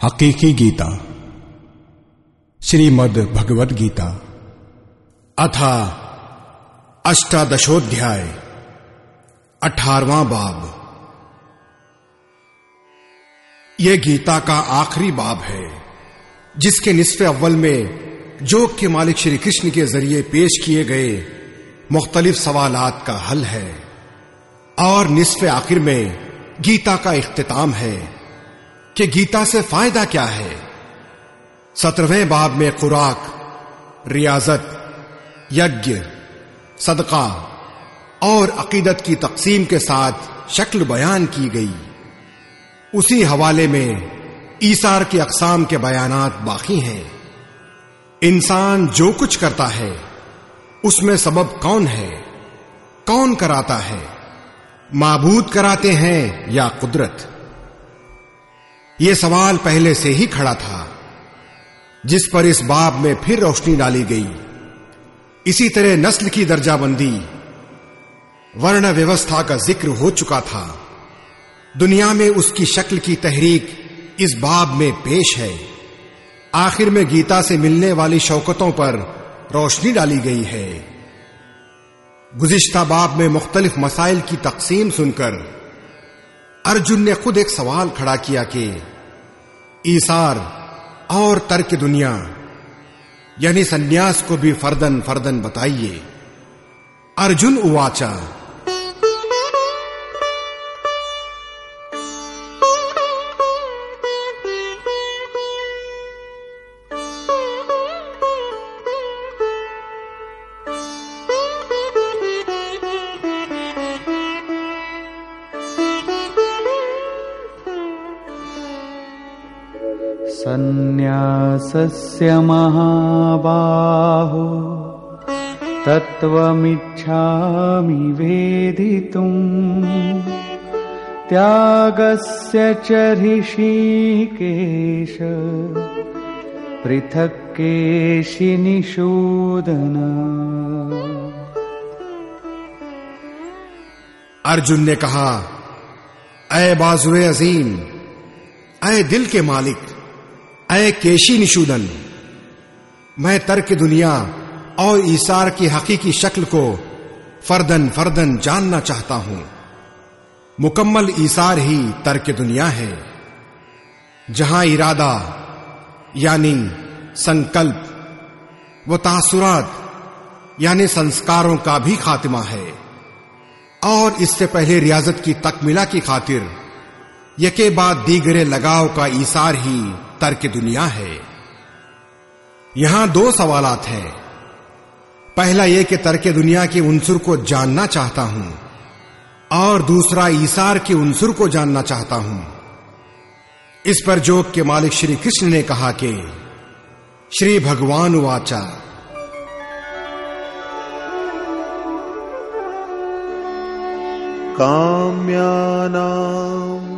حقیقی گیتا شری مد بھگوت گیتا اتھا اشٹادشودھیائے اٹھارواں باب یہ گیتا کا آخری باب ہے جس کے نصف اول میں جوگ کے مالک شری کرشن کے ذریعے پیش کیے گئے مختلف سوالات کا حل ہے۔ اور نصف آخر میں گیتا کا اختتام ہے کہ گیتا سے فائدہ کیا ہے۔ سترویں باب میں خوراک، ریاضت، یج، صدقہ اور عقیدت کی تقسیم کے ساتھ شکل بیان کی گئی۔ اسی حوالے میں ایسار کی اقسام کے بیانات باقی ہیں۔ انسان جو کچھ کرتا ہے اس میں سبب کون ہے؟ کون کراتا ہے؟ معبود کراتے ہیں یا قدرت؟ یہ سوال پہلے سے ہی کھڑا تھا۔ جس پر اس باب میں پھر روشنی ڈالی گئی۔ اسی طرح نسل کی درجہ بندی۔ ورن ویوستھا کا ذکر ہو چکا تھا۔ دنیا میں اس کی شکل کی تحریک اس باب میں پیش ہے۔ آخر میں گیتا سے ملنے والی شوکتوں پر روشنی ڈالی گئی ہے۔ گزشتہ باب میں مختلف مسائل کی تقسیم سن کر ارجن نے خود ایک سوال کھڑا کیا کہ ایسار اور ترک دنیا یعنی سنیاس کو بھی فردن فردن بتائیے۔ ارجن اواچا سہبا ہوا میاگ سی چی کےش پیشی نشو درجن نے کہا اے بازور عظیم اے دل کے مالک اے کیشی نشودن، میں ترک دنیا اور ایسار کی حقیقی شکل کو فردن فردن جاننا چاہتا ہوں۔ مکمل ایسار ہی ترک دنیا ہے، جہاں ارادہ یعنی سنکلپ و تاثرات یعنی سنسکاروں کا بھی خاتمہ ہے۔ اور اس سے پہلے ریاضت کی تکملہ کی خاطر یکے بعد دیگرے لگاؤ کا ایسار ہی ترک دنیا ہے۔ یہاں دو سوالات ہیں۔ پہلا یہ کہ ترک دنیا کے انصر کو جاننا چاہتا ہوں اور دوسرا ایسار کے انصر کو جاننا چاہتا ہوں۔ اس پر جوک کے مالک شری کرشن نے کہا کہ شری بھگوان واچا۔ کامیا نام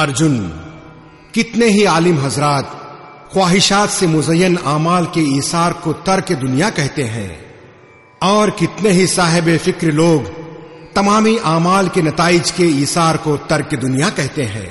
ارجن، کتنے ہی عالم حضرات خواہشات سے مزین اعمال کے اثار کو ترک دنیا کہتے ہیں۔ اور کتنے ہی صاحب فکر لوگ تمامی اعمال کے نتائج کے اثار کو ترک دنیا کہتے ہیں۔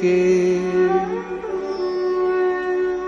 کے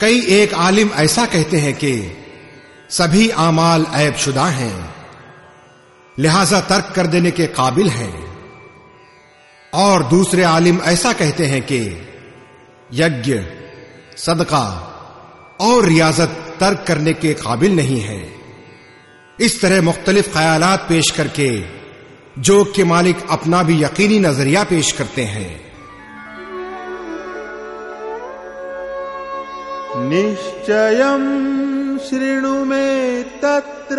کئی ایک عالم ایسا کہتے ہیں کہ سبھی اعمال عیب شدہ ہیں لہذا ترک کر دینے کے قابل ہیں اور دوسرے عالم ایسا کہتے ہیں کہ یج، صدقہ اور ریاضت ترک کرنے کے قابل نہیں ہے۔ اس طرح مختلف خیالات پیش کر کے جو کے مالک اپنا بھی یقینی نظریہ پیش کرتے ہیں۔ نشچم شرینو میں تتر۔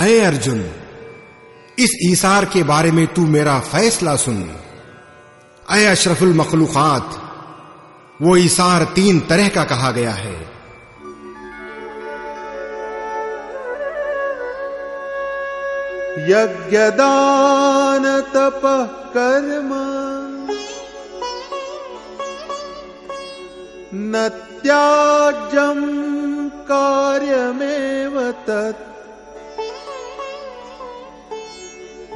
اے ارجن اس ایسار کے بارے میں تو میرا فیصلہ سن اے اشرف المخلوقات، وہ اثار تین طرح کا کہا گیا ہے۔ یجدان تپ کرم، نتیاجم کاریمیو تت۔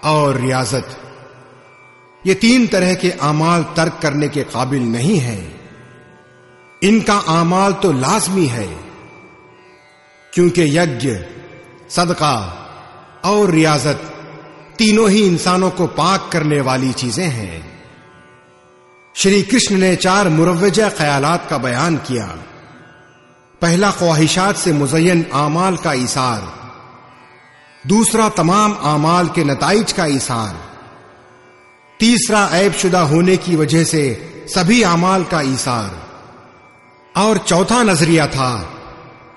اور ریاضت یہ تین طرح کے اعمال ترک کرنے کے قابل نہیں ہیں ان کا اعمال تو لازمی ہے کیونکہ یج صدقہ اور ریاضت تینوں ہی انسانوں کو پاک کرنے والی چیزیں ہیں۔ شری کرشن نے چار مروجہ خیالات کا بیان کیا۔ پہلا خواہشات سے مزین اعمال کا اثار دوسرا تمام اعمال کے نتائج کا اثار تیسرا عیب شدہ ہونے کی وجہ سے سبھی اعمال کا اثار اور چوتھا نظریہ تھا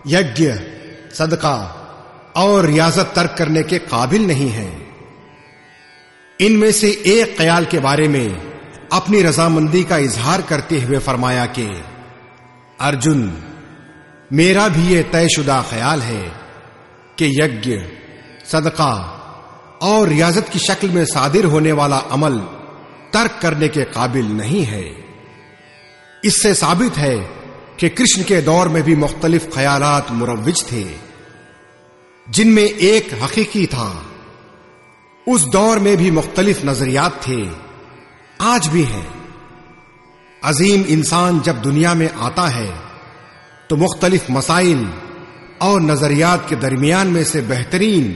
یج صدقہ۔ اور ریاضت ترک کرنے کے قابل نہیں ہے ان میں سے ایک خیال کے بارے میں اپنی رضامندی کا اظہار کرتے ہوئے فرمایا کہ، ارجن، میرا بھی یہ طے شدہ خیال ہے کہ یج، صدقہ اور ریاضت کی شکل میں صادر ہونے والا عمل ترک کرنے کے قابل نہیں ہے۔ اس سے ثابت ہے کہ کرشن کے دور میں بھی مختلف خیالات مروج تھے۔ جن میں ایک حقیقی تھا۔ اس دور میں بھی مختلف نظریات تھے۔ آج بھی ہیں۔ عظیم انسان جب دنیا میں آتا ہے، تو مختلف مسائل اور نظریات کے درمیان میں سے بہترین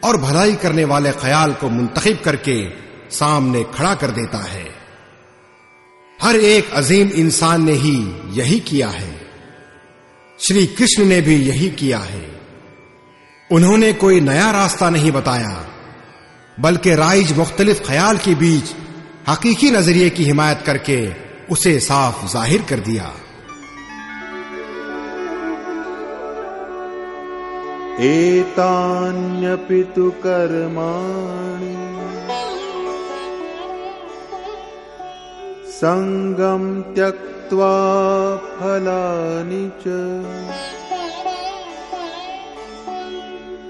اور بھلائی کرنے والے خیال کو منتخب کر کے سامنے کھڑا کر دیتا ہے۔ ہر ایک عظیم انسان نے ہی یہی کیا ہے۔ شری کرشن نے بھی یہی کیا ہے۔ انہوں نے کوئی نیا راستہ نہیں بتایا، بلکہ رائج مختلف خیال کے بیچ حقیقی نظریے کی حمایت کر کے اسے صاف ظاہر کر دیا۔ ایتانیپی تو کرمانی سنگم تک فلانی چ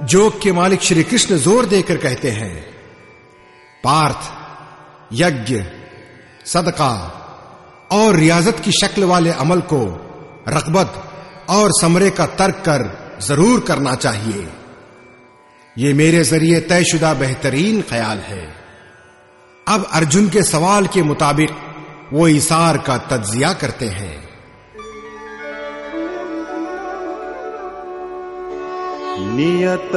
جوک کے مالک شری کرشن زور دے کر کہتے ہیں پارتھ یج صدقہ اور ریاضت کی شکل والے عمل کو رغبت اور سمرے کا ترک کر ضرور کرنا چاہیے یہ میرے ذریعے طے شدہ بہترین خیال ہے۔ اب ارجن کے سوال کے مطابق وہ اثار کا تجزیہ کرتے ہیں۔ نیت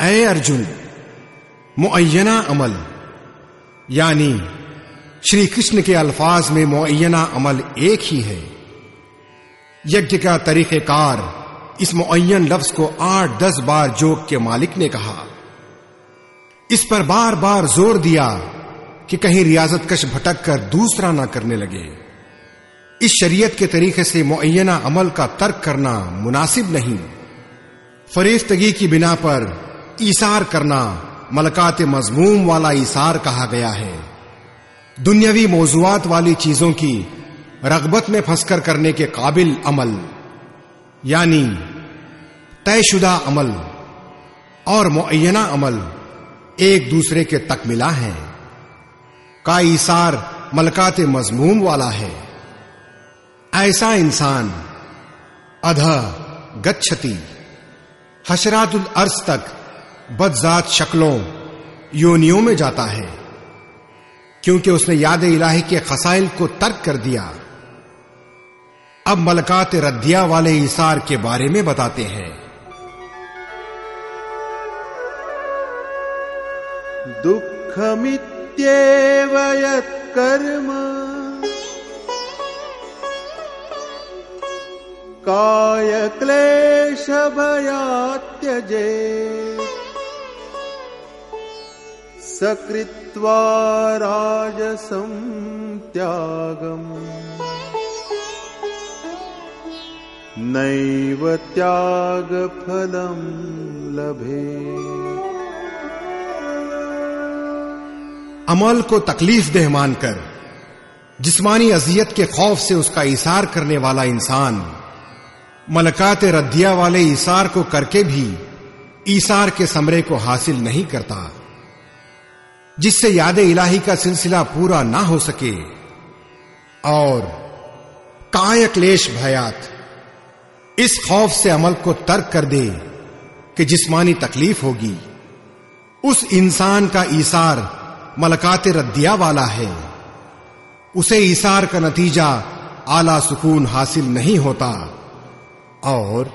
اے ارجن معینہ عمل یعنی شری کرشن کے الفاظ میں معینہ عمل ایک ہی ہے یج کا طریقہ کار اس معین لفظ کو آٹھ دس بار جوک کے مالک نے کہا اس پر بار بار زور دیا کہ کہیں ریاضت کش بھٹک کر دوسرا نہ کرنے لگے۔ اس شریعت کے طریقے سے معینہ عمل کا ترک کرنا مناسب نہیں۔ فریفتگی کی بنا پر ایسار کرنا ملکات مضموم والا ایسار کہا گیا ہے۔ دنیاوی موضوعات والی چیزوں کی رغبت میں پھنس کر کرنے کے قابل عمل یعنی طے شدہ عمل اور معینہ عمل۔ ایک دوسرے کے تکملا ہیں کا ایسار ملکات مضموم والا ہے۔ ایسا انسان ادھا گچھتی۔ حشرات الارض تک بدذات شکلوں، یونیوں میں جاتا ہے۔ کیونکہ اس نے یاد الہی کے خسائل کو ترک کر دیا۔ اب ملکات ردیا والے ایسار کے بارے میں بتاتے ہیں۔ دکھ مایش بیا تجے سکس نو تگ فل عمل کو تکلیف دہ مان کر، جسمانی اذیت کے خوف سے اس کا ایسار کرنے والا انسان، ملکات ردیا والے ایسار کو کر کے بھی ایسار کے سمرے کو حاصل نہیں کرتا۔ جس سے یاد الہی کا سلسلہ پورا نہ ہو سکے۔ اور کایکلیش بھیات، اس خوف سے عمل کو ترک کر دے کہ جسمانی تکلیف ہوگی۔ اس انسان کا ایسار ملکات ردیا والا ہے۔ اسے ایسار کا نتیجہ اعلی سکون حاصل نہیں ہوتا۔ اور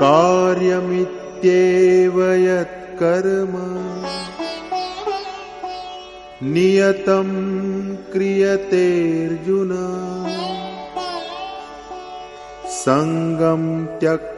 کاریمیتیو کرم نیتم کرجنا سنگم تک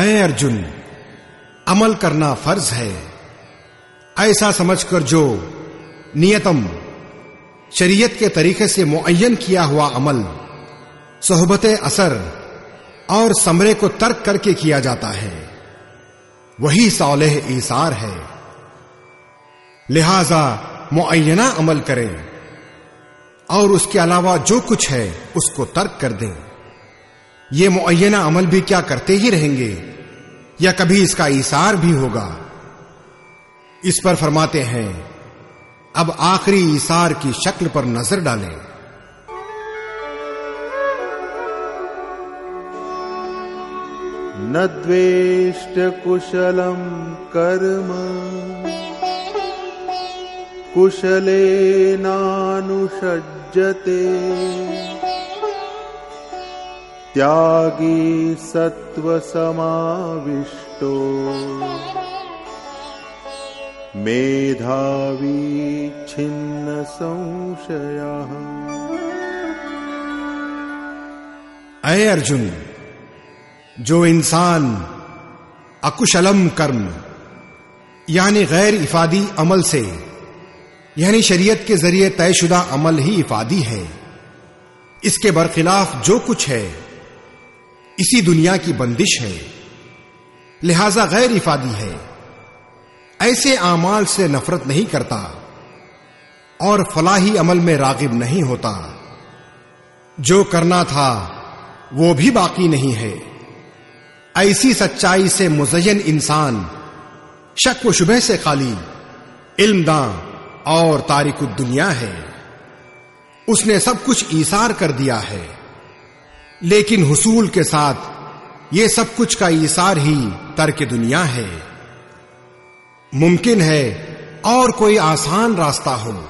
اے ارجن عمل کرنا فرض ہے ایسا سمجھ کر جو نیتم شریعت کے طریقے سے معین کیا ہوا عمل صحبت اثر اور سمرے کو ترک کر کے کیا جاتا ہے۔ وہی صالح ایثار ہے۔ لہذا معینہ عمل کریں۔ اور اس کے علاوہ جو کچھ ہے اس کو ترک کر دیں۔ یہ معینہ عمل بھی کیا کرتے ہی رہیں گے، یا کبھی اس کا ایثار بھی ہوگا۔ اس پر فرماتے ہیں، اب آخری ایثار کی شکل پر نظر ڈالیں۔ نش کل کشل تگی ست میچیا اے ارجن جو انسان اکشلم کرم یعنی غیر افادی عمل سے یعنی شریعت کے ذریعے طے شدہ عمل ہی افادی ہے۔ اس کے برخلاف جو کچھ ہے، اسی دنیا کی بندش ہے۔ لہذا غیر افادی ہے۔ ایسے اعمال سے نفرت نہیں کرتا، اور فلاحی عمل میں راغب نہیں ہوتا۔ جو کرنا تھا، وہ بھی باقی نہیں ہے۔ ایسی سچائی سے مزین انسان، شک و شبہ سے خالی علم داں اور تاریخ الدنیا ہے۔ اس نے سب کچھ ایثار کر دیا ہے۔ لیکن حصول کے ساتھ یہ سب کچھ کا ایثار ہی ترک دنیا ہے۔ ممکن ہے اور کوئی آسان راستہ ہو۔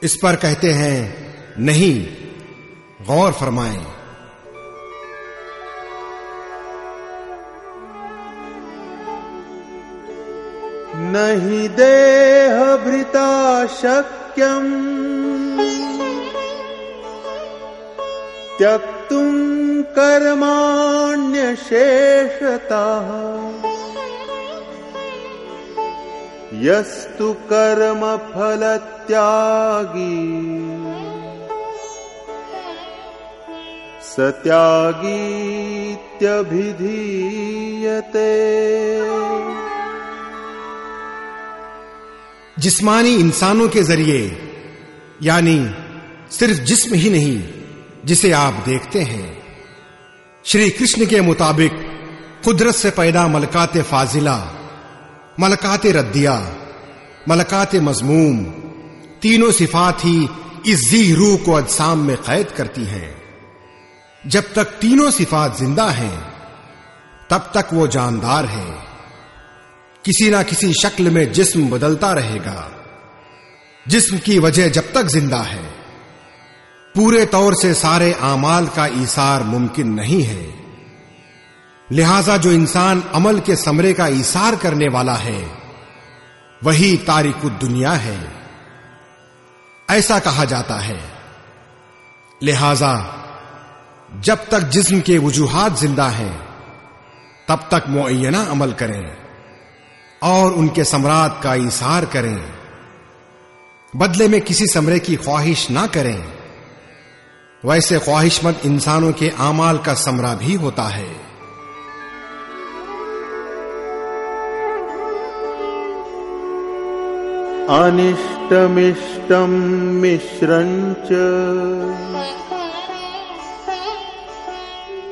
اس پر کہتے ہیں، نہیں، غور فرمائیں۔ دہ تکتا یس کرمفلگی سیاگی جسمانی انسانوں کے ذریعے یعنی صرف جسم ہی نہیں، جسے آپ دیکھتے ہیں۔ شری کرشن کے مطابق قدرت سے پیدا ملکات فاضلہ، ملکات ردیا ملکات مضموم، تینوں صفات ہی اس زی روح کو اجسام میں قید کرتی ہیں۔ جب تک تینوں صفات زندہ ہیں، تب تک وہ جاندار ہے کسی نہ کسی شکل میں جسم بدلتا رہے گا۔ جسم کی وجہ جب تک زندہ ہے، پورے طور سے سارے اعمال کا ایثار ممکن نہیں ہے۔ لہذا جو انسان عمل کے سمرے کا ایثار کرنے والا ہے، وہی تاریخ دنیا ہے۔ ایسا کہا جاتا ہے۔ لہذا جب تک جسم کے وجوہات زندہ ہیں، تب تک معینہ عمل کریں۔ اور ان کے سمراٹ کا انصار کریں۔ بدلے میں کسی سمرے کی خواہش نہ کریں۔ ویسے خواہش مند انسانوں کے اعمال کا سمرا بھی ہوتا ہے۔ انشٹمشٹم مشرنچ۔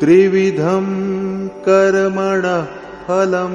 ترویدم کرمڑ فلم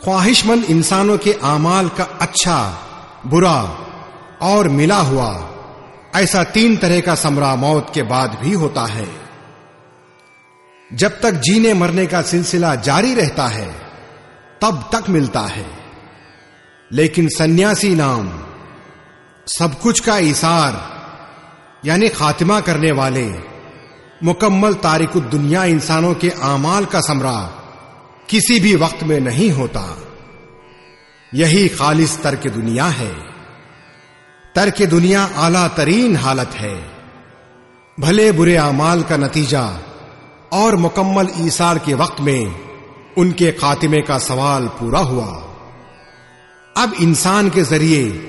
خواہش مند انسانوں کے اعمال کا اچھا برا اور ملا ہوا ایسا تین طرح کا سمرا موت کے بعد بھی ہوتا ہے جب تک جینے مرنے کا سلسلہ جاری رہتا ہے تب تک ملتا ہے۔ لیکن سنیاسی نام، سب کچھ کا ایثار یعنی خاتمہ کرنے والے، مکمل تاریخ الدنیا انسانوں کے اعمال کا سمرا کسی بھی وقت میں نہیں ہوتا۔ یہی خالص ترک دنیا ہے۔ ترک دنیا اعلی ترین حالت ہے۔ بھلے برے اعمال کا نتیجہ اور مکمل ایسار کے وقت میں ان کے خاتمے کا سوال پورا ہوا۔ اب انسان کے ذریعے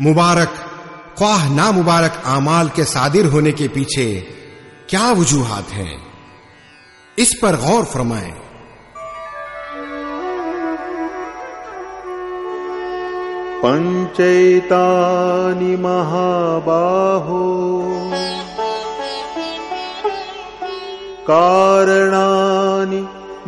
مبارک، خواہ نامبارک اعمال کے صادر ہونے کے پیچھے کیا وجوہات ہیں؟ اس پر غور فرمائیں۔ پنچیتانی مہاباہو۔ کارنانی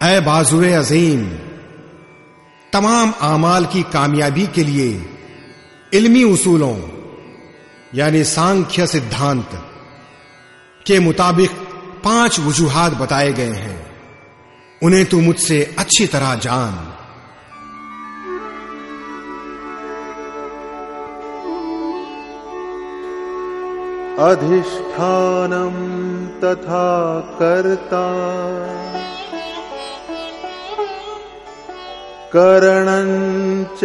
اے بازو عظیم، تمام اعمال کی کامیابی کے لیے علمی اصولوں یعنی سانکھیہ سدھانت کے مطابق پانچ وجوہات بتائے گئے ہیں۔ انہیں تو مجھ سے اچھی طرح جان۔ ادھشٹھانم تتھا کرتا۔ کرن چ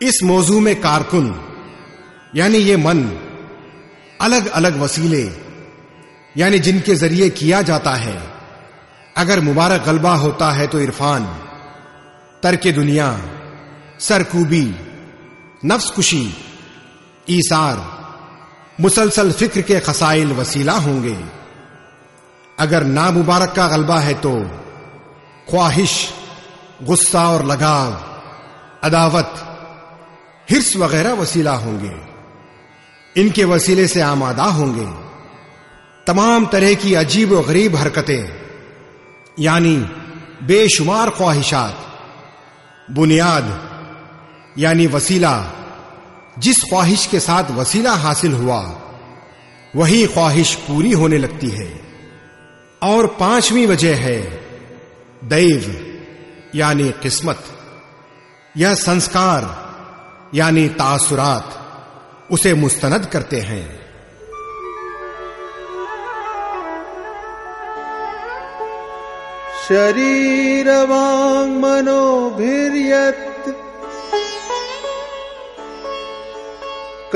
اس موضوع میں کارکن یعنی یہ من الگ الگ وسیلے یعنی جن کے ذریعے کیا جاتا ہے اگر مبارک غلبہ ہوتا ہے تو عرفان ترک دنیا سرکوبی، نفس کشی، ایثار، مسلسل فکر کے خسائل وسیلہ ہوں گے۔ اگر نامبارک کا غلبہ ہے تو خواہش، غصہ اور لگاؤ، عداوت، ہرس وغیرہ وسیلہ ہوں گے۔ ان کے وسیلے سے آمادہ ہوں گے۔ تمام طرح کی عجیب و غریب حرکتیں یعنی بے شمار خواہشات، بنیاد یعنی وسیلہ، جس خواہش کے ساتھ وسیلہ حاصل ہوا، وہی خواہش پوری ہونے لگتی ہے۔ اور پانچویں وجہ ہے دیو یعنی قسمت، یا سنسکار یعنی تاثرات، اسے مستند کرتے ہیں۔ شریر منو بھیریت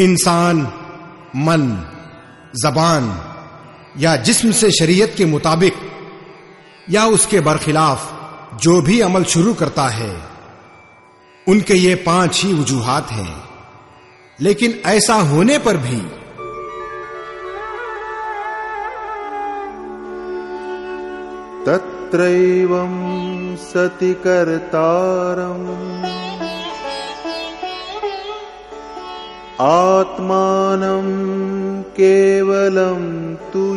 انسان من زبان یا جسم سے شریعت کے مطابق یا اس کے برخلاف جو بھی عمل شروع کرتا ہے، ان کے یہ پانچ ہی وجوہات ہیں۔ لیکن ایسا ہونے پر بھی تتریوم ستی کرتارم۔ آتمانم کیولم تو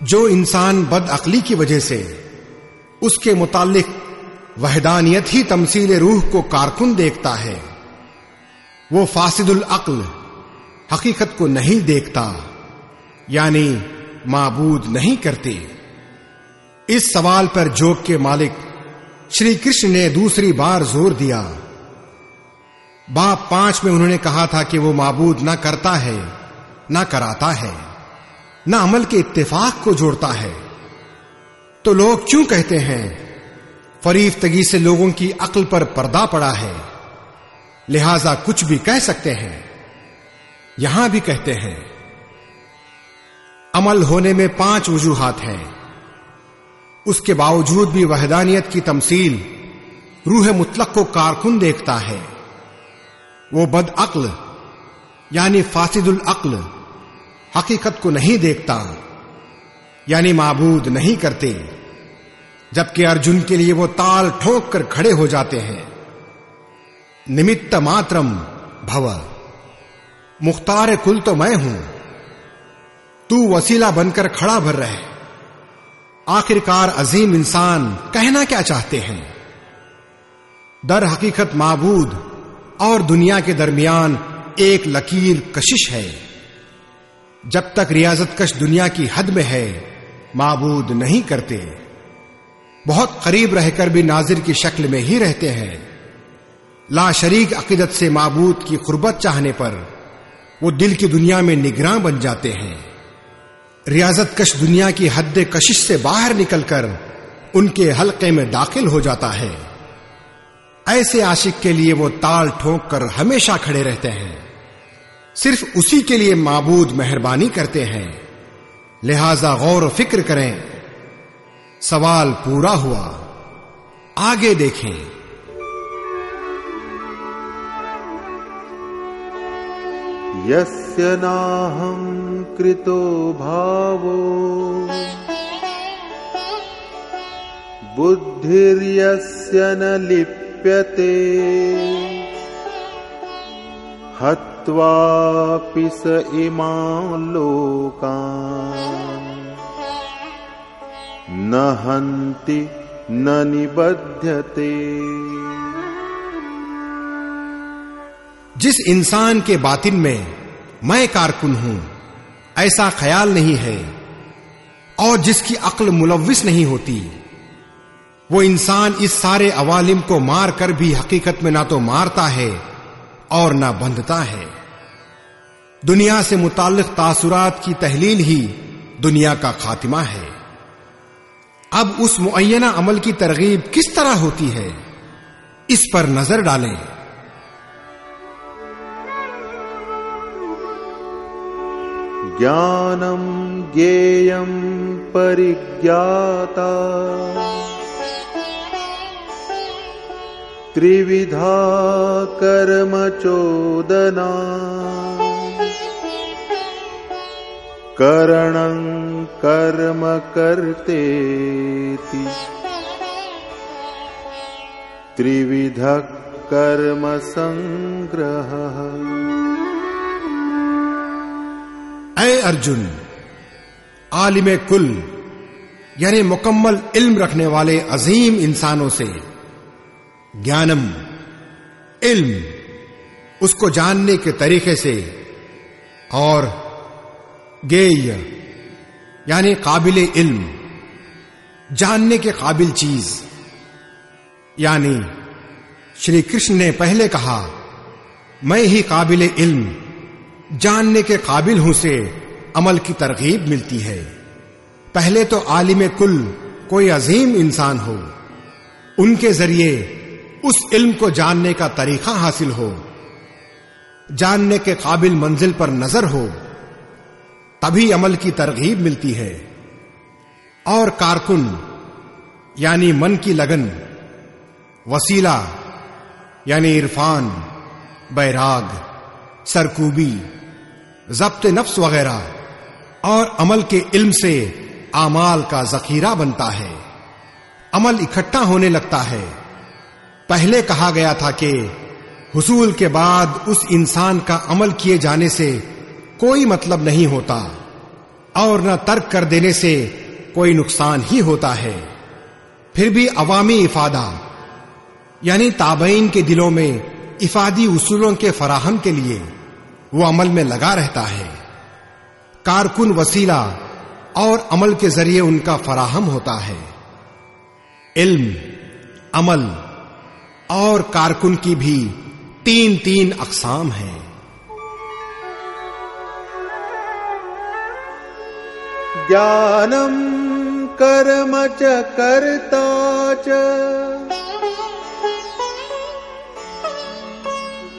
جو انسان بد عقلی کی وجہ سے اس کے متعلق وحدانیت ہی تمثیل روح کو کارکن دیکھتا ہے وہ فاسد العقل حقیقت کو نہیں دیکھتا یعنی معبود نہیں کرتے۔ اس سوال پر جوگ کے مالک شری کرشن نے دوسری بار زور دیا۔ باپ پانچ میں انہوں نے کہا تھا کہ وہ معبود نہ کرتا ہے، نہ کراتا ہے، نہ عمل کے اتفاق کو جوڑتا ہے۔ تو لوگ کیوں کہتے ہیں فریفتگی سے لوگوں کی عقل پر پردہ پڑا ہے۔ لہذا کچھ بھی کہہ سکتے ہیں، یہاں بھی کہتے ہیں۔ عمل ہونے میں پانچ وجوہات ہیں۔ اس کے باوجود بھی وحدانیت کی تمثیل روح مطلق کو کارکن دیکھتا ہے۔ وہ بد عقل یعنی فاسد العقل، حقیقت کو نہیں دیکھتا یعنی معبود نہیں کرتے، جبکہ ارجن کے لیے وہ تال ٹھوک کر کھڑے ہو جاتے ہیں۔ نمت ماترم بھو۔ مختار کل تو میں ہوں۔ تو وسیلہ بن کر کھڑا بھر رہے آخر کار عظیم انسان کہنا کیا چاہتے ہیں؟ در حقیقت معبود اور دنیا کے درمیان ایک لکیر کشش ہے۔ جب تک ریاضت کش دنیا کی حد میں ہے، معبود نہیں کرتے۔ بہت قریب رہ کر بھی ناظر کی شکل میں ہی رہتے ہیں۔ لا شریک عقیدت سے معبود کی قربت چاہنے پر وہ دل کی دنیا میں نگراں بن جاتے ہیں۔ ریاضت کش دنیا کی حد کشش سے باہر نکل کر ان کے حلقے میں داخل ہو جاتا ہے۔ ایسے عاشق کے لیے وہ تال ٹھوک کر ہمیشہ کھڑے رہتے ہیں۔ صرف اسی کے لیے معبود مہربانی کرتے ہیں۔ لہذا غور و فکر کریں۔ سوال پورا ہوا۔ آگے دیکھیں۔ یہ کرتے ہاتھی نبھتے جس انسان کے باطن میں میں کارکن ہوں، ایسا خیال نہیں ہے اور جس کی عقل ملوث نہیں ہوتی، وہ انسان اس سارے عوالم کو مار کر بھی حقیقت میں نہ تو مارتا ہے اور نہ بندھتا ہے۔ دنیا سے متعلق تاثرات کی تحلیل ہی دنیا کا خاتمہ ہے۔ اب اس معینہ عمل کی ترغیب کس طرح ہوتی ہے؟ اس پر نظر ڈالیں۔ جی پریتا کرتے سنگھ اے ارجن، عالم کل یعنی مکمل علم رکھنے والے عظیم انسانوں سے، گیانم، علم، اس کو جاننے کے طریقے سے، اور گیئ یعنی قابل علم، جاننے کے قابل چیز یعنی شری کرشن نے پہلے کہا، میں ہی قابل علم۔ جاننے کے قابل ہوں سے عمل کی ترغیب ملتی ہے۔ پہلے تو عالم کل کوئی عظیم انسان ہو۔ ان کے ذریعے اس علم کو جاننے کا طریقہ حاصل ہو۔ جاننے کے قابل منزل پر نظر ہو۔ تبھی عمل کی ترغیب ملتی ہے۔ اور کارکن یعنی من کی لگن، وسیلہ یعنی عرفان، بیراگ، سرکوبی ضبط نفس وغیرہ اور عمل کے علم سے اعمال کا ذخیرہ بنتا ہے۔ عمل اکٹھا ہونے لگتا ہے۔ پہلے کہا گیا تھا کہ حصول کے بعد اس انسان کا عمل کیے جانے سے کوئی مطلب نہیں ہوتا اور نہ ترک کر دینے سے کوئی نقصان ہی ہوتا ہے۔ پھر بھی عوامی افادہ یعنی تابعین کے دلوں میں افادی اصولوں کے فراہم کے لیے وہ عمل میں لگا رہتا ہے۔ کارکن وسیلہ اور عمل کے ذریعے ان کا فراہم ہوتا ہے۔ علم، عمل اور کارکن کی بھی تین تین اقسام ہیں۔ جانم، کرم چ، کرتا چ۔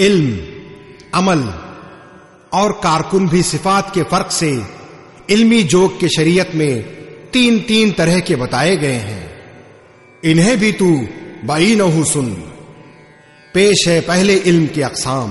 علم عمل اور کارکن بھی صفات کے فرق سے علمی جوگ کے شریعت میں تین تین طرح کے بتائے گئے ہیں۔ انہیں بھی تو بائی نہ سن۔ پیش ہے پہلے علم کی اقسام۔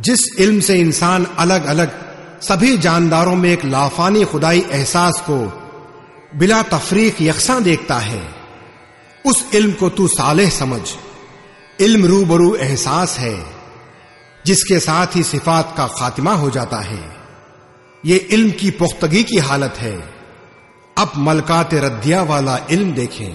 جس علم سے انسان الگ الگ سبھی جانداروں میں ایک لافانی خدائی احساس کو بلا تفریق یکساں دیکھتا ہے اس علم کو تو صالح سمجھ علم روبرو احساس ہے جس کے ساتھ ہی صفات کا خاتمہ ہو جاتا ہے۔ یہ علم کی پختگی کی حالت ہے۔ اب ملکات ردیا والا علم دیکھیں۔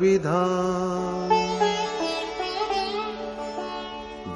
ودھان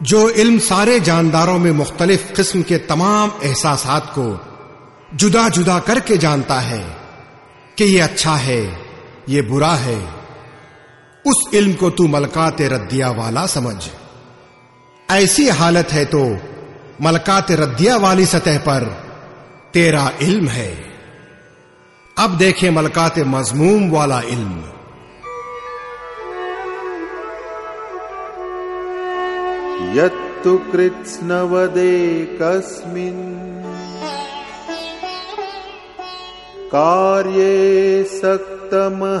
جو علم سارے جانداروں میں مختلف قسم کے تمام احساسات کو جدا جدا کر کے جانتا ہے کہ یہ اچھا ہے یہ برا ہے اس علم کو تو ملکات ردیا والا سمجھ ایسی حالت ہے تو ملکات ردیا والی سطح پر تیرا علم ہے۔ اب دیکھیں ملکات مضموم والا علم۔ یتو کتسنودے کسمن۔ ہے سکتمہیتکم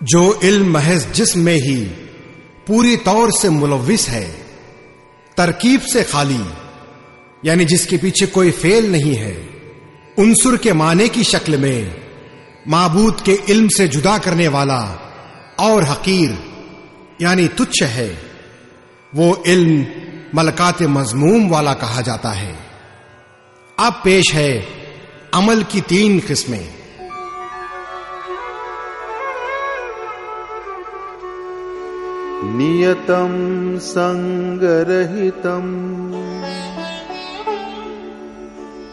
جو علم محض جسم میں ہی پوری طور سے ملوث ہے ترکیب سے خالی یعنی جس کے پیچھے کوئی فیل نہیں ہے انصر کے معنی کی شکل میں معبود کے علم سے جدا کرنے والا اور حقیر یعنی تچھ ہے، وہ علم ملکات مضموم والا کہا جاتا ہے۔ اب پیش ہے عمل کی تین قسمیں۔ نیتم سنگ رہتم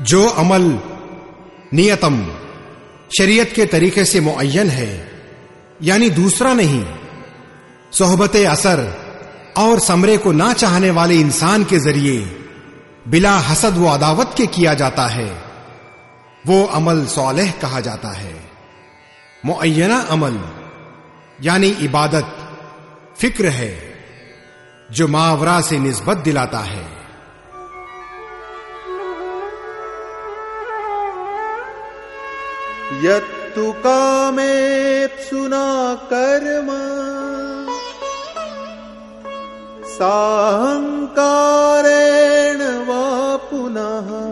جو عمل نیتم شریعت کے طریقے سے معین ہے یعنی دوسرا نہیں صحبت اثر اور سمرے کو نہ چاہنے والے انسان کے ذریعے بلا حسد و عداوت کے کیا جاتا ہے وہ عمل صالح کہا جاتا ہے۔ معینہ عمل یعنی عبادت، فکر ہے، جو ماورا سے نسبت دلاتا ہے۔ یتو کامیب سنا کرم۔ ساہنکارین وا پناہ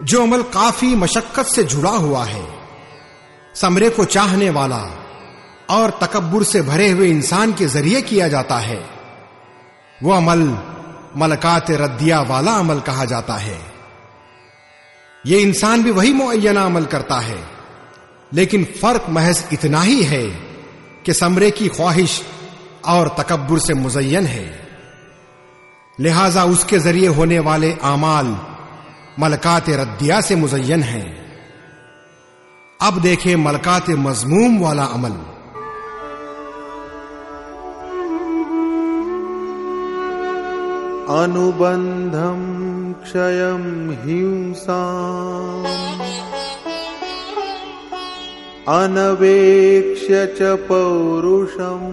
جو عمل کافی مشقت سے جڑا ہوا ہے سمرے کو چاہنے والا اور تکبر سے بھرے ہوئے انسان کے ذریعے کیا جاتا ہے وہ عمل ملکات ردیا والا عمل کہا جاتا ہے یہ انسان بھی وہی معینہ عمل کرتا ہے۔ لیکن فرق محض اتنا ہی ہے کہ سمرے کی خواہش اور تکبر سے مزین ہے۔ لہذا اس کے ذریعے ہونے والے اعمال ملکات ردیہ سے مزین ہیں۔ اب دیکھیں ملکات مضموم والا عمل۔ ابھم ش پوشم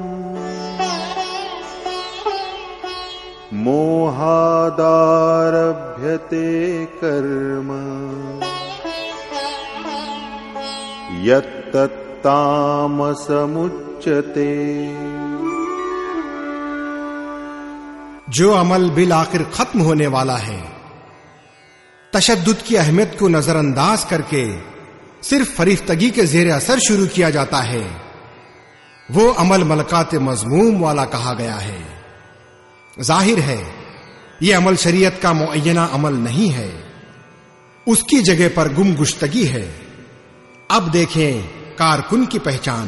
موہدار کرم یم سمچتے جو عمل بالآخر ختم ہونے والا ہے۔ تشدد کی اہمیت کو نظر انداز کر کے صرف فریفتگی کے زیر اثر شروع کیا جاتا ہے۔ وہ عمل ملکات مضموم والا کہا گیا ہے۔ ظاہر ہے، یہ عمل شریعت کا معینہ عمل نہیں ہے۔ اس کی جگہ پر گم گشتگی ہے۔ اب دیکھیں کارکن کی پہچان۔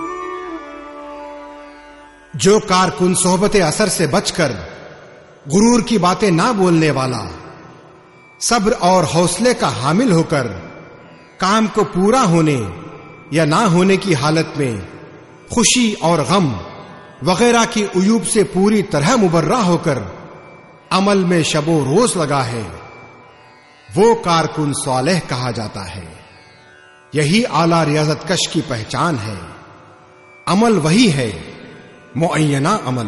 جو کارکن صحبت اثر سے بچ کر غرور کی باتیں نہ بولنے والا، صبر اور حوصلے کا حامل ہو کر کام کو پورا ہونے یا نہ ہونے کی حالت میں خوشی اور غم وغیرہ کی عیوب سے پوری طرح مبرہ ہو کر عمل میں شب و روز لگا ہے، وہ کارکن صالح کہا جاتا ہے۔ یہی اعلی ریاضت کش کی پہچان ہے۔ عمل وہی ہے۔ معینہ عمل۔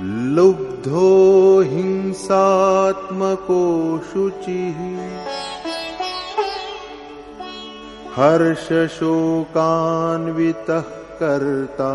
لو ہاتم شوچی ہرش شوکان کرتا۔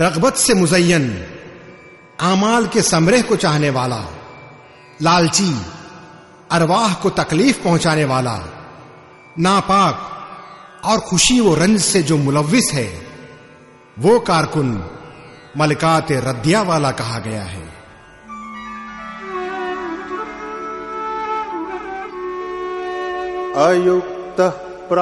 رغبت سے مزین اعمال کے سمرہ کو چاہنے والا لالچی ارواح کو تکلیف پہنچانے والا ناپاک اور خوشی و رنج سے جو ملوث ہے وہ کارکن ملکات ردیا والا کہا گیا ہے اتب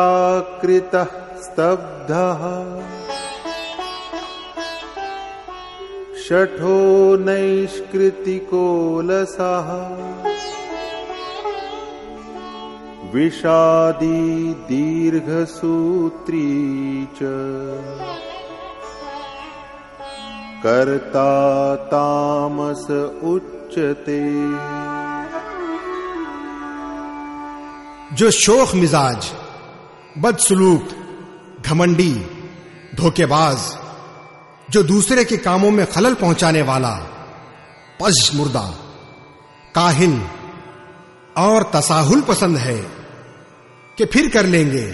نکتی کوشادی دیروت کرتا تمستے جو شوخ مزاج بد سلوک گھمنڈی دھوکے باز جو دوسرے کے کاموں میں خلل پہنچانے والا پش مردہ، کاہن، اور تساہل پسند ہے کہ پھر کر لیں گے،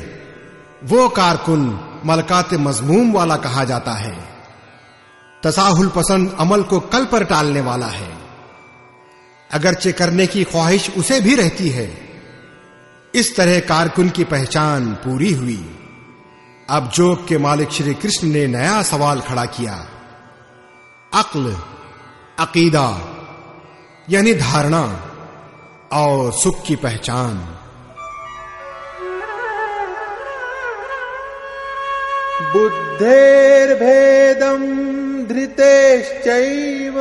وہ کارکن ملکات مضموم والا کہا جاتا ہے۔ تساہل پسند عمل کو کل پر ٹالنے والا ہے۔ اگرچہ کرنے کی خواہش اسے بھی رہتی ہے اس طرح کارکن کی پہچان پوری ہوئی۔ اب جوک کے مالک شری کرشن نے نیا سوال کھڑا کیا۔ عقل، عقیدہ یعنی دھارنا اور سکھ کی پہچان۔ بدھیربھیدم دھتےشچیو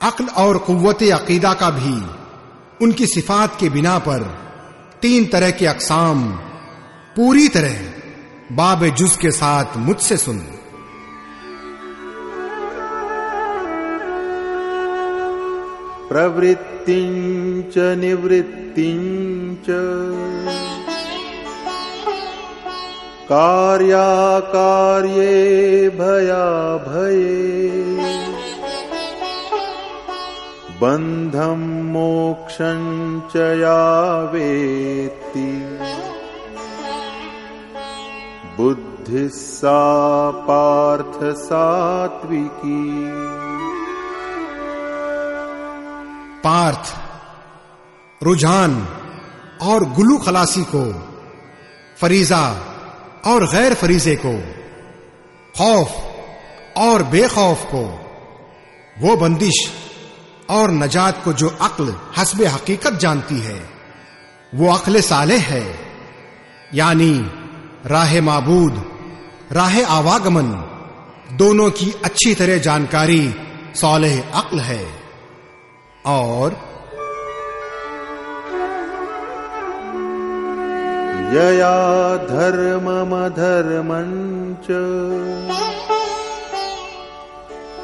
عقل اور قوت عقیدہ کا بھی ان کی صفات کے بنا پر تین طرح کی اقسام پوری طرح باب جز کے ساتھ مجھ سے سن۔ سنتی کاریا کار بندھم موکشن چیا ویتی بدھ سا پارتھ ساتوی کی پارتھ رجحان اور گلو خلاسی کو فریزہ اور غیر فریزے کو خوف اور بے خوف کو وہ بندش اور نجات کو جو عقل حسب حقیقت جانتی ہے وہ اقل سالح ہے یعنی راہ معبود راہ آواگمن دونوں کی اچھی طرح جانکاری صالح عقل ہے۔ اور یا دھرم مدرم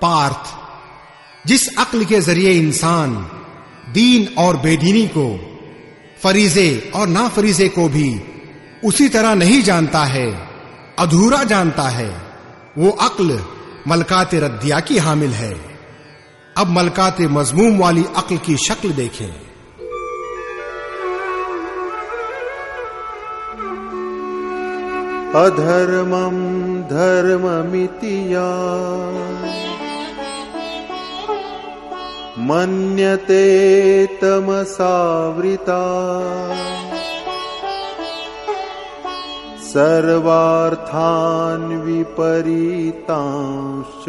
پارتھ جس عقل کے ذریعے انسان دین اور بے دینی کو فریضے اور نا فریضے کو بھی اسی طرح نہیں جانتا ہے ادھورا جانتا ہے وہ عقل ملکات ردیا کی حامل ہے اب ملکات مضموم والی عقل کی شکل دیکھیں۔ ادھرمم متیا منتے تم تمساوتا سروارتھان وپریتانش۔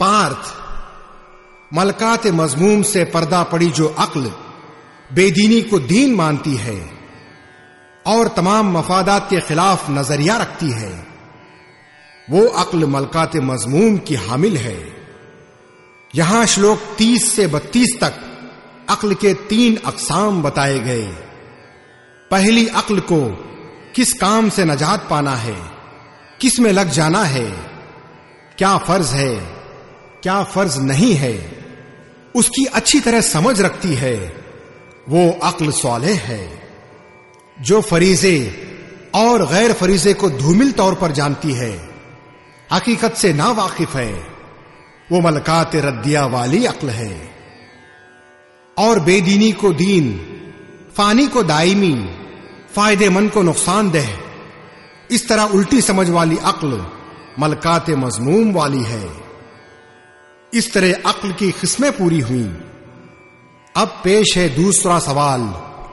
پارتھ ملکات مضموم سے پردہ پڑی جو عقل بے دینی کو دین مانتی ہے اور تمام مفادات کے خلاف نظریہ رکھتی ہے وہ عقل ملکات مضموم کی حامل ہے یہاں شلوک تیس سے بتیس تک عقل کے تین اقسام بتائے گئے پہلی عقل کو کس کام سے نجات پانا ہے؟ کس میں لگ جانا ہے؟ کیا فرض ہے؟ کیا فرض نہیں ہے؟ اس کی اچھی طرح سمجھ رکھتی ہے۔ وہ عقل صالح ہے۔ جو فریضے اور غیر فریضے کو دھومل طور پر جانتی ہے، حقیقت سے نا واقف ہے۔ وہ ملکات ردیا والی عقل ہے۔ اور بے دینی کو دین فانی کو دائمی، فائدے مند کو نقصان دہ، اس طرح الٹی سمجھ والی عقل ملکات مضموم والی ہے۔ اس طرح عقل کی قسمیں پوری ہوئیں۔ اب پیش ہے دوسرا سوال،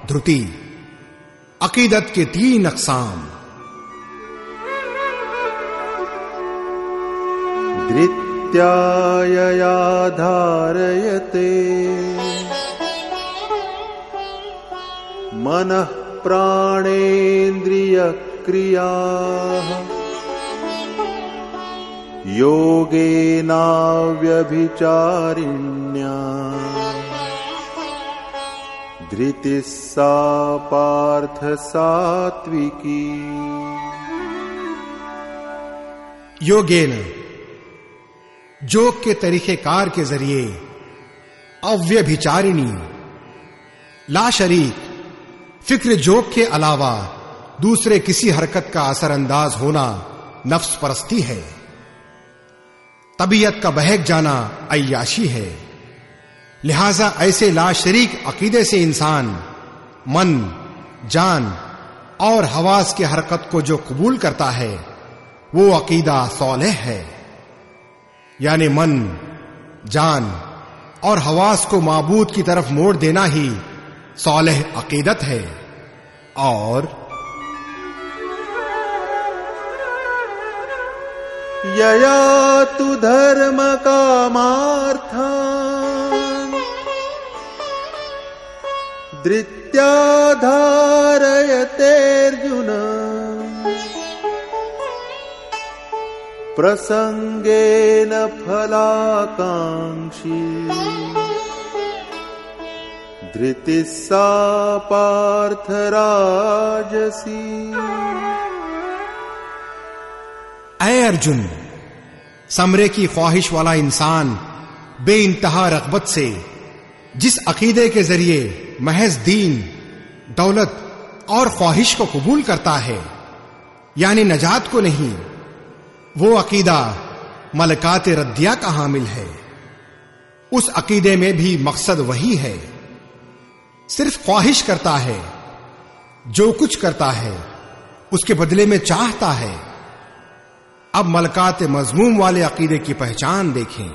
دھرتی۔ عقیدت کے تین اقسام۔ دھارتے من پرا کری یوگین جوگ کے طریقے کار کے ذریعے اویچارنی لاشری فکر جوک کے علاوہ دوسرے کسی حرکت کا اثر انداز ہونا نفس پرستی ہے۔ طبیعت کا بہک جانا عیاشی ہے۔ لہذا ایسے لا شریک عقیدے سے انسان من، جان اور حواس کی حرکت کو جو قبول کرتا ہے، وہ عقیدہ صالح ہے۔ یعنی من، جان اور حواس کو معبود کی طرف موڑ دینا ہی صالح عقیدت ہے۔ اور ییا تو دھرم کا مارتھ دتیا دھارتےرجن پرسنگ فلاکانشی سا پارتھ راجسی اے ارجن سمرے کی خواہش والا انسان بے انتہا رغبت سے جس عقیدے کے ذریعے محض دین دولت اور خواہش کو قبول کرتا ہے یعنی نجات کو نہیں وہ عقیدہ ملکات ردیا کا حامل ہے اس عقیدے میں بھی مقصد وہی ہے صرف خواہش کرتا ہے، جو کچھ کرتا ہے، اس کے بدلے میں چاہتا ہے۔ اب ملکات مضموم والے عقیدے کی پہچان دیکھیں۔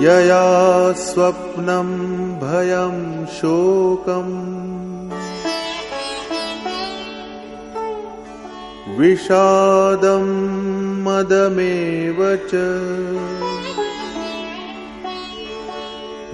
سوپنم سپنم بھیم شوکم۔ وشادم مدمے وچ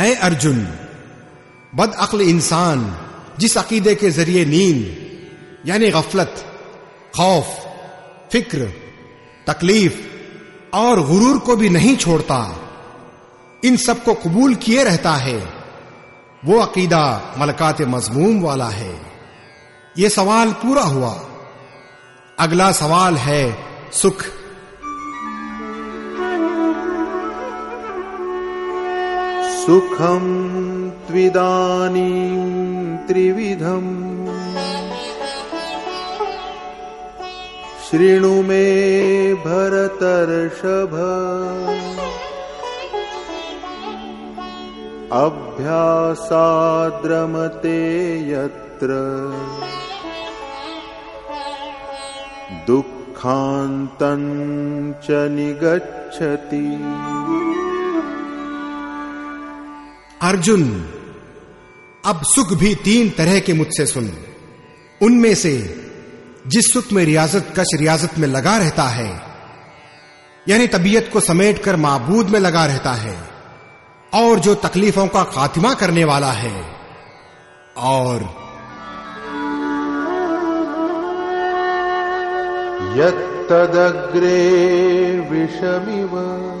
اے ارجن بد عقل انسان جس عقیدے کے ذریعے نیند یعنی غفلت خوف فکر تکلیف اور غرور کو بھی نہیں چھوڑتا ان سب کو قبول کیے رہتا ہے۔ وہ عقیدہ ملکات مضموم والا ہے۔ یہ سوال پورا ہوا۔ اگلا سوال ہے سکھ۔ سکھم تدانی ترویدم شرینو میں بھرترشب ابیا ساد دن چی ارجن اب سکھ بھی تین طرح کے مجھ سے سن ان میں سے جس سکھ میں ریاضت کش ریاضت میں لگا رہتا ہے یعنی طبیعت کو سمیٹ کر معبود میں لگا رہتا ہے اور جو تکلیفوں کا خاتمہ کرنے والا ہے۔ اور یتدگرے وشمیو۔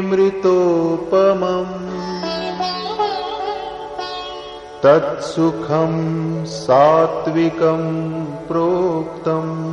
متوپمم تتسکھم ساتوکم پروکتم۔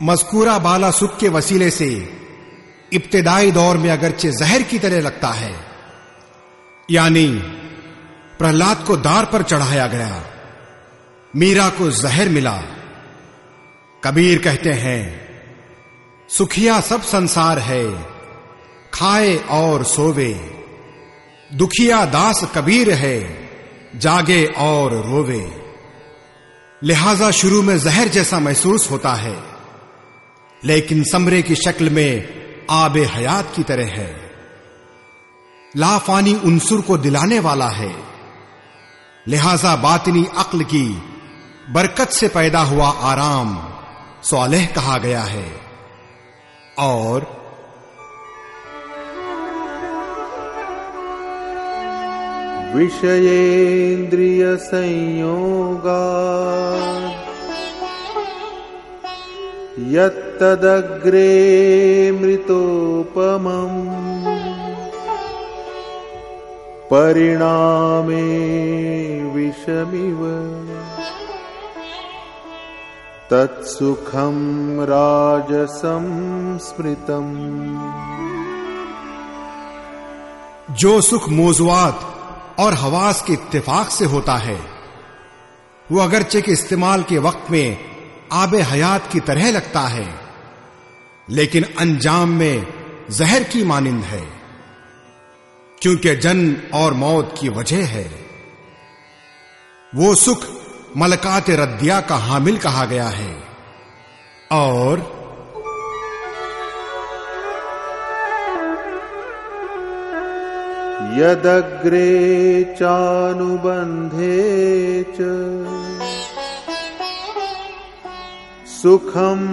مذکورہ بالا سکھ کے وسیلے سے ابتدائی دور میں اگرچہ زہر کی طرح لگتا ہے یعنی پرہلاد کو دار پر چڑھایا گیا میرا کو زہر ملا کبیر کہتے ہیں سکھیا سب سنسار ہے کھائے اور سووے دکھیا داس کبیر ہے، جاگے اور رووے۔ لہذا شروع میں زہر جیسا محسوس ہوتا ہے، لیکن سمرے کی شکل میں آب حیات کی طرح ہے۔ لافانی انصر کو دلانے والا ہے۔ لہذا باطنی عقل کی برکت سے پیدا ہوا آرام، صالح کہا گیا ہے۔ اور د مری تجس موزوت اور حواس کے اتفاق سے ہوتا ہے۔ وہ اگرچہ کے استعمال کے وقت میں آب حیات کی طرح لگتا ہے، لیکن انجام میں زہر کی مانند ہے۔ کیونکہ جن اور موت کی وجہ ہے۔ وہ سکھ ملکات ردیا کا حامل کہا گیا ہے۔ اور غرب سکم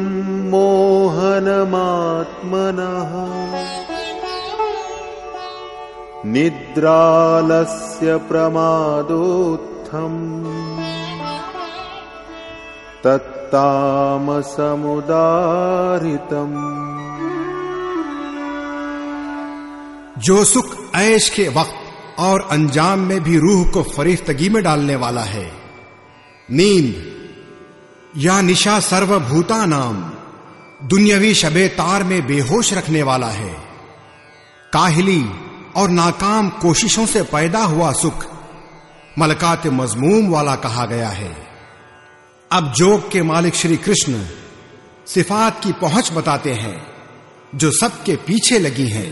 موہن ندر پرتھم تم سم جو سکھ عیش کے وقت اور انجام میں بھی روح کو فریفتگی میں ڈالنے والا ہے۔ نیند، یا نشا سرو بھوتا نام، دنیاوی شب تار میں بے ہوش رکھنے والا ہے۔ کاہلی اور ناکام کوششوں سے پیدا ہوا سکھ ملکات مضموم والا کہا گیا ہے۔ اب جوگ کے مالک شری کرشن صفات کی پہنچ بتاتے ہیں جو سب کے پیچھے لگی ہیں۔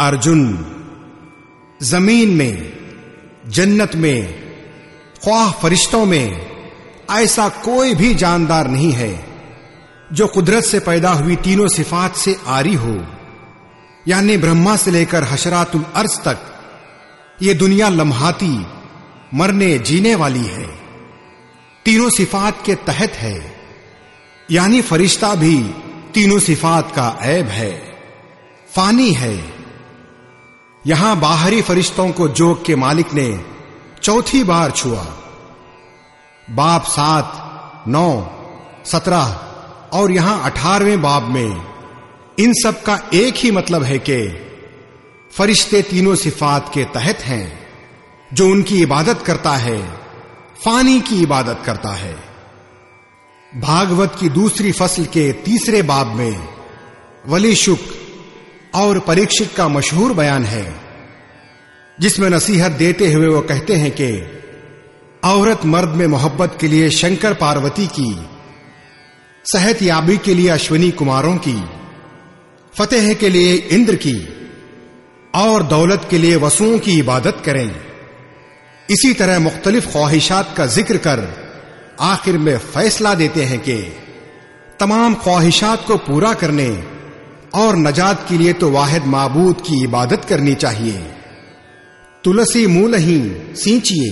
ارجن، زمین میں، جنت میں، خواہ فرشتوں میں، ایسا کوئی بھی جاندار نہیں ہے جو قدرت سے پیدا ہوئی تینوں صفات سے آری ہو۔ یعنی برہما سے لے کر حشرات الارض تک، یہ دنیا لمحاتی مرنے جینے والی ہے۔ تینوں صفات کے تحت ہے۔ یعنی فرشتہ بھی تینوں صفات کا عیب ہے۔ فانی ہے۔ یہاں باہری فرشتوں کو جوگ کے مالک نے چوتھی بار چھوا۔ باپ سات، نو، سترہ اور یہاں اٹھارہویں باب میں ان سب کا ایک ہی مطلب ہے کہ فرشتے تینوں صفات کے تحت ہیں، جو ان کی عبادت کرتا ہے، فانی کی عبادت کرتا ہے۔ بھاگوت کی دوسری فصل کے تیسرے باب میں ولی شک اور پریکشت کا مشہور بیان ہے، جس میں نصیحت دیتے ہوئے وہ کہتے ہیں کہ عورت مرد میں محبت کے لیے شنکر پاروتی کی، صحت یابی کے لیے اشونی کماروں کی، فتح کے لیے اندر کی، اور دولت کے لیے وسوؤں کی عبادت کریں۔ اسی طرح مختلف خواہشات کا ذکر کر آخر میں فیصلہ دیتے ہیں کہ تمام خواہشات کو پورا کرنے اور نجات کے لیے تو واحد معبود کی عبادت کرنی چاہیے۔ تلسی مول ہی سینچیے،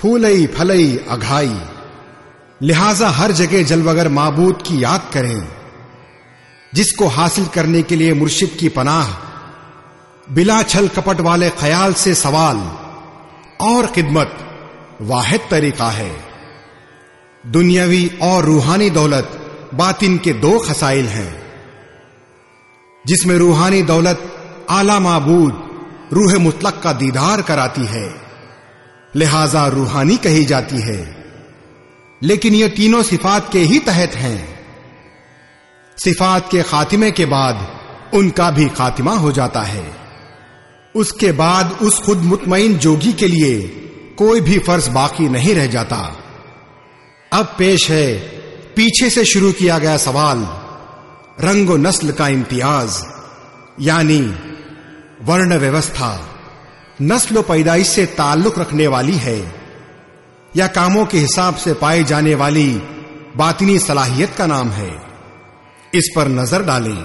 پھولئی پھلئی اگھائی۔ لہذا ہر جگہ جلوگر معبود کی یاد کریں۔ جس کو حاصل کرنے کے لیے مرشد کی پناہ، بلا چھل کپٹ والے خیال سے سوال اور خدمت واحد طریقہ ہے۔ دنیاوی اور روحانی دولت باطن کے دو خسائل ہیں۔ جس میں روحانی دولت اعلی معبود روح مطلق کا دیدار کراتی ہے، لہذا روحانی کہی جاتی ہے۔ لیکن یہ تینوں صفات کے ہی تحت ہیں۔ صفات کے خاتمے کے بعد ان کا بھی خاتمہ ہو جاتا ہے۔ اس کے بعد اس خود مطمئن جوگی کے لیے کوئی بھی فرض باقی نہیں رہ جاتا۔ اب پیش ہے، پیچھے سے شروع کیا گیا سوال۔ رنگ و نسل کا امتیاز یعنی ورن ویوستھا نسل و پیدائش سے تعلق رکھنے والی ہے، یا کاموں کے حساب سے پائے جانے والی باطنی صلاحیت کا نام ہے۔ اس پر نظر ڈالیں۔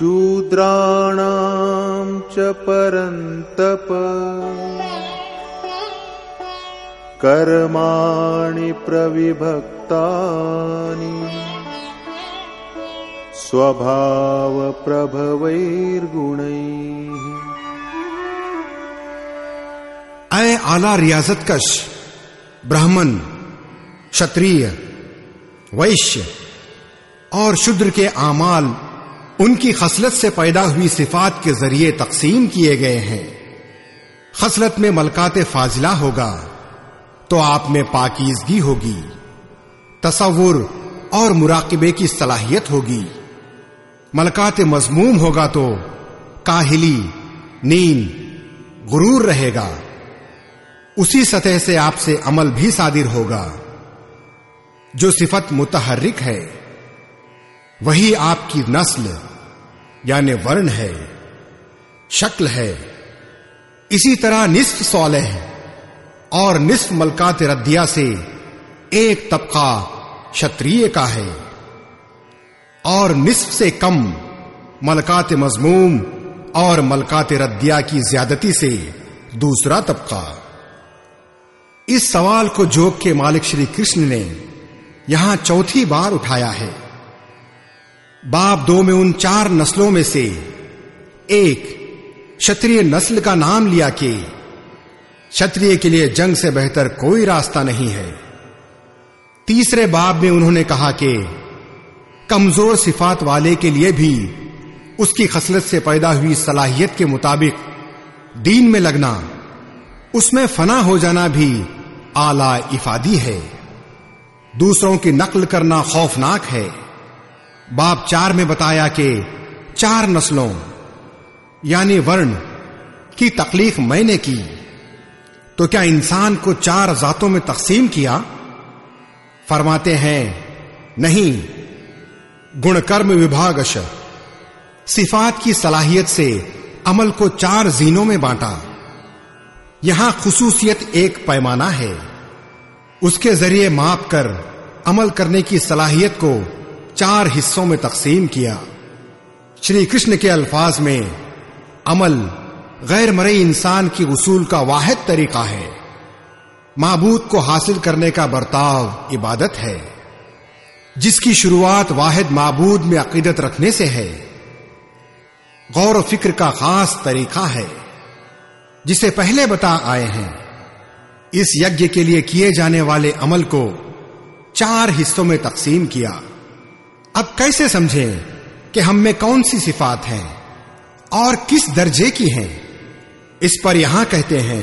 شدرا چر ترم پربرگ اے آلہ ریاضت کش براہن کتری ویشیہ اور شودر کے آمال ان کی خصلت سے پیدا ہوئی صفات کے ذریعے تقسیم کیے گئے ہیں۔ خصلت میں ملکات فاضلہ ہوگا تو آپ میں پاکیزگی ہوگی۔ تصور اور مراقبے کی صلاحیت ہوگی۔ ملکات مضموم ہوگا تو کاہلی، نیند، غرور رہے گا۔ اسی سطح سے آپ سے عمل بھی صادر ہوگا۔ جو صفت متحرک ہے، وہی آپ کی نسل یعنی ورن ہے، شکل ہے، اسی طرح نصف صالح اور نصف ملکات ردیا سے ایک طبقہ شتریہ کا ہے۔ اور نصف سے کم ملکات مضموم اور ملکات ردیا کی زیادتی سے دوسرا طبقہ۔ اس سوال کو جوگ کے مالک شری کرشن نے یہاں چوتھی بار اٹھایا ہے۔ باب دو میں ان چار نسلوں میں سے ایک شتری نسل کا نام لیا کہ شتری کے لیے جنگ سے بہتر کوئی راستہ نہیں ہے۔ تیسرے باب میں انہوں نے کہا کہ کمزور صفات والے کے لیے بھی اس کی خصلت سے پیدا ہوئی صلاحیت کے مطابق دین میں لگنا، اس میں فنا ہو جانا بھی اعلی افادی ہے۔ دوسروں کی نقل کرنا خوفناک ہے۔ باب چار میں بتایا کہ چار نسلوں یعنی ورن، کی تخلیق میں نے کی۔ تو کیا انسان کو چار ذاتوں میں تقسیم کیا؟ فرماتے ہیں، نہیں۔ گن کرم وباگش صفات کی صلاحیت سے عمل کو چار زینوں میں بانٹا۔ یہاں خصوصیت ایک پیمانہ ہے۔ اس کے ذریعے ماپ کر عمل کرنے کی صلاحیت کو چار حصوں میں تقسیم کیا۔ شری کرشن کے الفاظ میں، عمل غیر مرئی انسان کی غصول کا واحد طریقہ ہے۔ معبود کو حاصل کرنے کا برتاؤ عبادت ہے۔ جس کی شروعات واحد معبود میں عقیدت رکھنے سے ہے۔ غور و فکر کا خاص طریقہ ہے۔ جسے پہلے بتا آئے ہیں۔ اس یج کے لیے کیے جانے والے عمل کو چار حصوں میں تقسیم کیا۔ اب کیسے سمجھیں کہ ہم میں کون سی صفات ہیں اور کس درجے کی ہیں؟ اس پر یہاں کہتے ہیں۔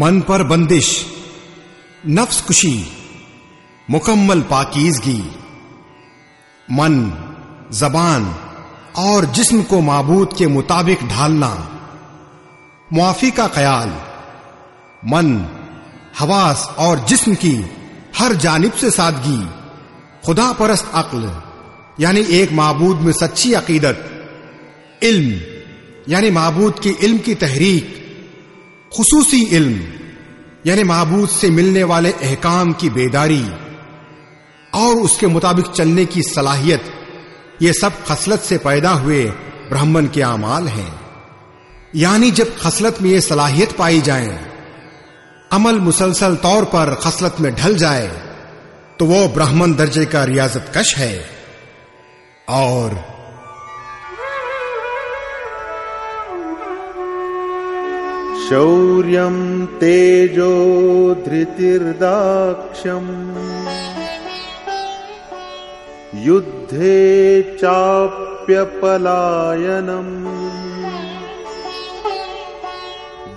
من پر بندش نفس کشی مکمل پاکیزگی من زبان اور جسم کو معبود کے مطابق ڈھالنا معافی کا خیال من حواس اور جسم کی ہر جانب سے سادگی، خدا پرست عقل یعنی ایک معبود میں سچی عقیدت، علم یعنی معبود کی علم کی تحریک، خصوصی علم یعنی معبود سے ملنے والے احکام کی بیداری، اور اس کے مطابق چلنے کی صلاحیت، یہ سب خصلت سے پیدا ہوئے برہمن کے اعمال ہیں۔ یعنی جب خصلت میں یہ صلاحیت پائی جائے عمل مسلسل طور پر خصلت میں ڈھل جائے تو وہ براہمن درجے کا ریاضت کش ہے۔ اور شوریم تیجو دھرترداکشم یدھے چاپیہ پلائنم۔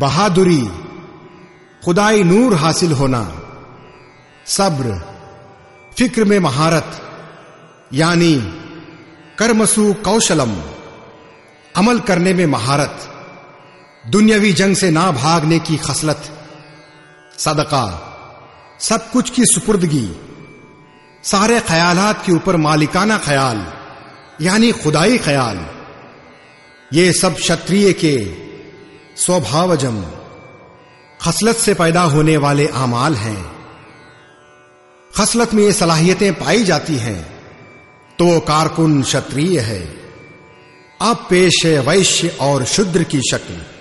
بہادری خدائی نور حاصل ہونا صبر فکر میں مہارت یعنی کرمسو کوشلم عمل کرنے میں مہارت دنیاوی جنگ سے نہ بھاگنے کی خصلت۔ صدقہ۔ سب کچھ کی سپردگی۔ سارے خیالات کے اوپر مالکانہ خیال یعنی خدائی خیال۔ یہ سب شتریہ کے سوبھاوجم۔ خصلت سے پیدا ہونے والے اعمال ہیں۔ خصلت میں یہ صلاحیتیں پائی جاتی ہیں۔ تو وہ کارکن شتریہ ہے۔ اب پیش ہے ویشیہ اور شدر کی شکل۔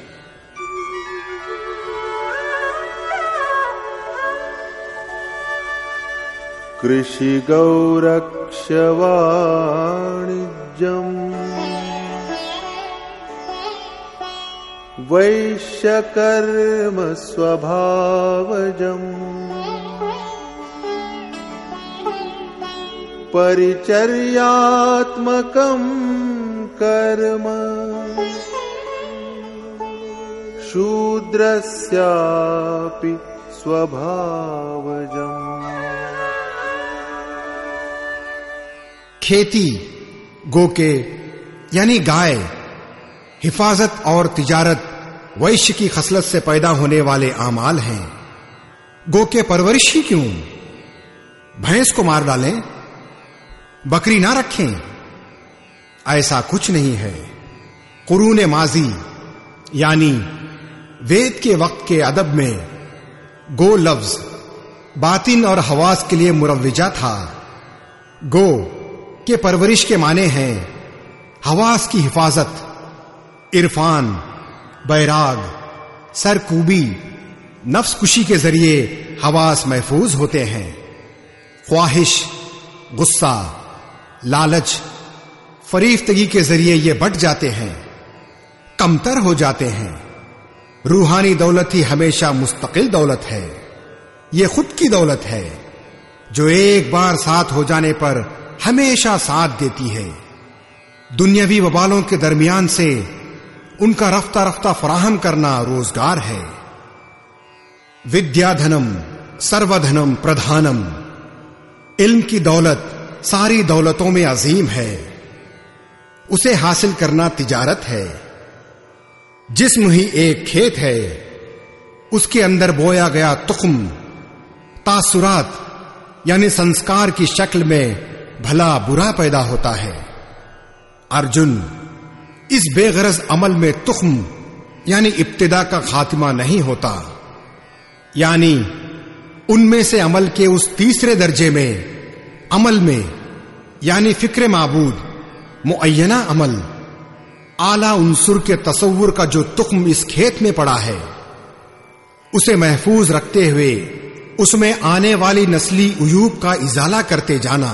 ویشکم اس پریچر کرم شودر سیج کھیتی گو کے یعنی گائے، حفاظت اور تجارت ویش کی خصلت سے پیدا ہونے والے اعمال ہیں۔ گو کے پرورش ہی کیوں؟ بھینس کو مار ڈالیں، بکری نہ رکھیں، ایسا کچھ نہیں ہے۔ قرون ماضی یعنی وید کے وقت کے ادب میں گو لفظ باطن اور حواس کے لیے مروجہ تھا۔ گو کہ پرورش کے معنی ہیں حواس کی حفاظت، عرفان، بیراگ، سرکوبی، نفس کشی کے ذریعے حواس محفوظ ہوتے ہیں۔ خواہش، غصہ، لالچ، فریفتگی کے ذریعے یہ بٹ جاتے ہیں، کمتر ہو جاتے ہیں۔ روحانی دولت ہی ہمیشہ مستقل دولت ہے۔ یہ خود کی دولت ہے۔ جو ایک بار ساتھ ہو جانے پر ہمیشہ ساتھ دیتی ہے۔ دنیاوی وبالوں کے درمیان سے ان کا رفتہ رفتہ فراہم کرنا روزگار ہے۔ ودیا دھنم سرو دھنم پردھانم۔ علم کی دولت ساری دولتوں میں عظیم ہے۔ اسے حاصل کرنا تجارت ہے۔ جسم ہی ایک کھیت ہے۔ اس کے اندر بویا گیا تخم، تاثرات یعنی سنسکار کی شکل میں بھلا برا پیدا ہوتا ہے۔ ارجن، اس بے غرض عمل میں تخم یعنی ابتدا کا خاتمہ نہیں ہوتا۔ یعنی ان میں سے عمل کے اس تیسرے درجے میں، عمل میں یعنی فکر معبود، معینہ عمل، اعلی عنصر کے تصور کا جو تخم اس کھیت میں پڑا ہے۔ اسے محفوظ رکھتے ہوئے، اس میں آنے والی نسلی عیوب کا ازالہ کرتے جانا۔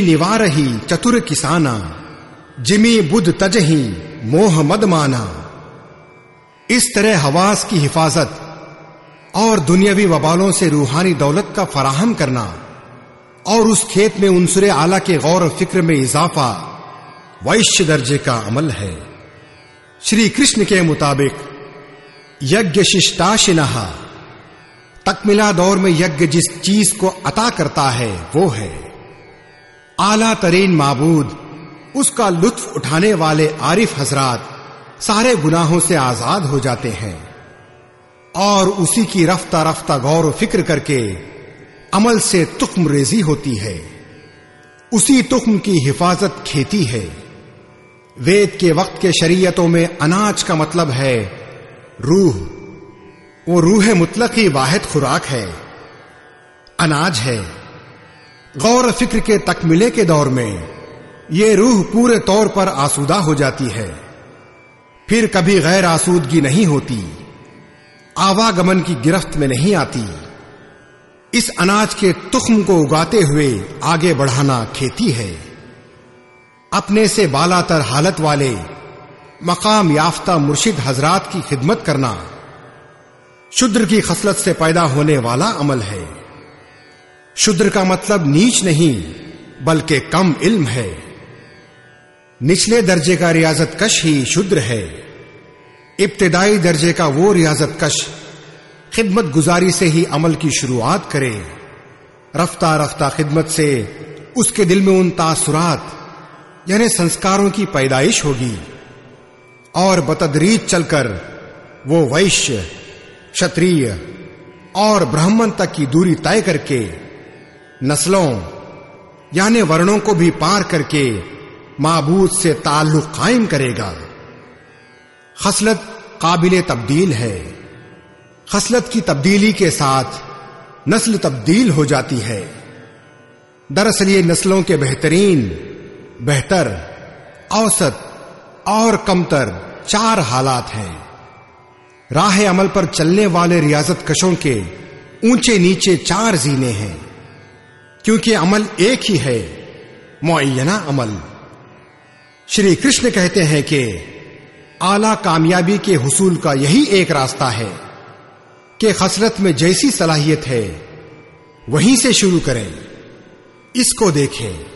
نوار ہی چتر کسانا، جمی بدھ تج ہی موہ مد مانا۔ اس طرح حواس کی حفاظت اور دنیاوی وبالوں سے روحانی دولت کا فراہم کرنا اور اس کھیت میں انصر آلہ کے غور و فکر میں اضافہ ویشیہ درجے کا عمل ہے۔ شری کرشن کے مطابق یج شنہا تکملا دور میں یگ جس چیز کو عطا کرتا ہے، وہ ہے۔ اعلی ترین معبود، اس کا لطف اٹھانے والے عارف حضرات سارے گناہوں سے آزاد ہو جاتے ہیں۔ اور اسی کی رفتہ رفتہ غور و فکر کر کے عمل سے تخم ریزی ہوتی ہے۔ اسی تخم کی حفاظت کھیتی ہے۔ وید کے وقت کے شریعتوں میں اناج کا مطلب ہے، روح۔ وہ روح مطلق ہی واحد خوراک ہے، اناج ہے۔ غور فکر کے تکملے کے دور میں یہ روح پورے طور پر آسودہ ہو جاتی ہے۔ پھر کبھی غیر آسودگی نہیں ہوتی، آواگمن کی گرفت میں نہیں آتی۔ اس اناج کے تخم کو اگاتے ہوئے آگے بڑھانا کھیتی ہے۔ اپنے سے بالا تر حالت والے مقام یافتہ مرشد حضرات کی خدمت کرنا۔ شدر کی خصلت سے پیدا ہونے والا عمل ہے۔ شدر کا مطلب نیچ نہیں، بلکہ کم علم ہے۔ نچلے درجے کا ریاضت کش ہی شدر ہے۔ ابتدائی درجے کا وہ ریاضت کش خدمت گزاری سے ہی عمل کی شروعات کرے۔ رفتہ رفتہ خدمت سے اس کے دل میں ان تاثرات یعنی سنسکاروں کی پیدائش ہوگی۔ اور بتدریج چل کر وہ ویشیہ چھتریہ اور برہمن تک کی دوری طے کر کے نسلوں یعنی ورنوں کو بھی پار کر کے معبود سے تعلق قائم کرے گا۔ خصلت قابل تبدیل ہے۔ خصلت کی تبدیلی کے ساتھ نسل تبدیل ہو جاتی ہے۔ دراصل یہ نسلوں کے بہترین، بہتر، اوسط اور کمتر چار حالات ہیں۔ راہ عمل پر چلنے والے ریاضت کشوں کے اونچے نیچے چار زینے ہیں۔ کیونکہ عمل ایک ہی ہے، معینہ عمل۔ شری کرشن کہتے ہیں کہ اعلی کامیابی کے حصول کا یہی ایک راستہ ہے کہ خسرت میں جیسی صلاحیت ہے، وہیں سے شروع کریں۔ اس کو دیکھیں۔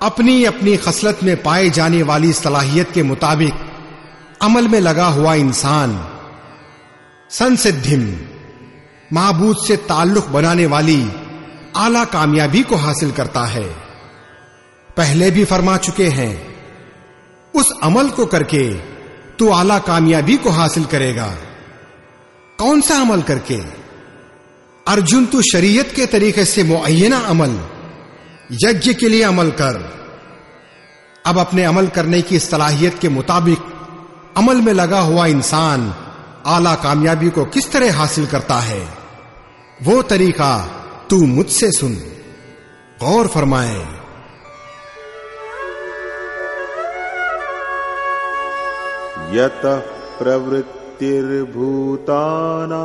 اپنی اپنی خصلت میں پائے جانے والی صلاحیت کے مطابق عمل میں لگا ہوا انسان سنسدھم، معبود سے تعلق بنانے والی اعلی کامیابی کو حاصل کرتا ہے۔ پہلے بھی فرما چکے ہیں، اس عمل کو کر کے تو اعلی کامیابی کو حاصل کرے گا۔ کون سا عمل کر کے؟ ارجن تو شریعت کے طریقے سے معینہ عمل۔ یج کے لیے عمل کر۔ اب اپنے عمل کرنے کی صلاحیت کے مطابق عمل میں لگا ہوا انسان اعلی کامیابی کو کس طرح حاصل کرتا ہے؟ وہ طریقہ تو مجھ سے سن۔ غور فرمائے یت پروتر بھوتانا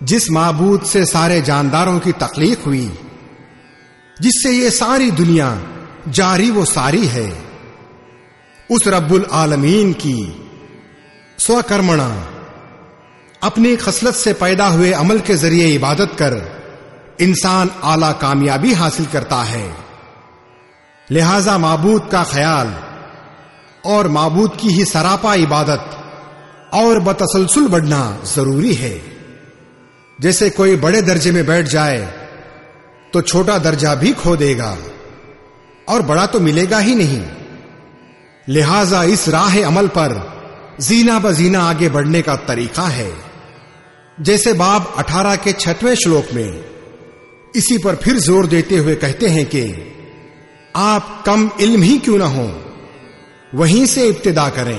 جس معبود سے سارے جانداروں کی تخلیق ہوئی جس سے یہ ساری دنیا جاری و ساری ہے اس رب العالمین کی سوکرمنا۔ اپنی خصلت سے پیدا ہوئے عمل کے ذریعے عبادت کر انسان اعلی کامیابی حاصل کرتا ہے۔ لہذا معبود کا خیال اور معبود کی ہی سراپا عبادت اور بتسلسل بڑھنا ضروری ہے۔ جیسے کوئی بڑے درجے میں بیٹھ جائے تو چھوٹا درجہ بھی کھو دے گا اور بڑا تو ملے گا ہی نہیں۔ لہذا اس راہ عمل پر زینا بزینا آگے بڑھنے کا طریقہ ہے۔ جیسے باب اٹھارہ کے چھٹویں شلوک میں اسی پر پھر زور دیتے ہوئے کہتے ہیں کہ آپ کم علم ہی کیوں نہ ہوں، وہیں سے ابتدا کریں۔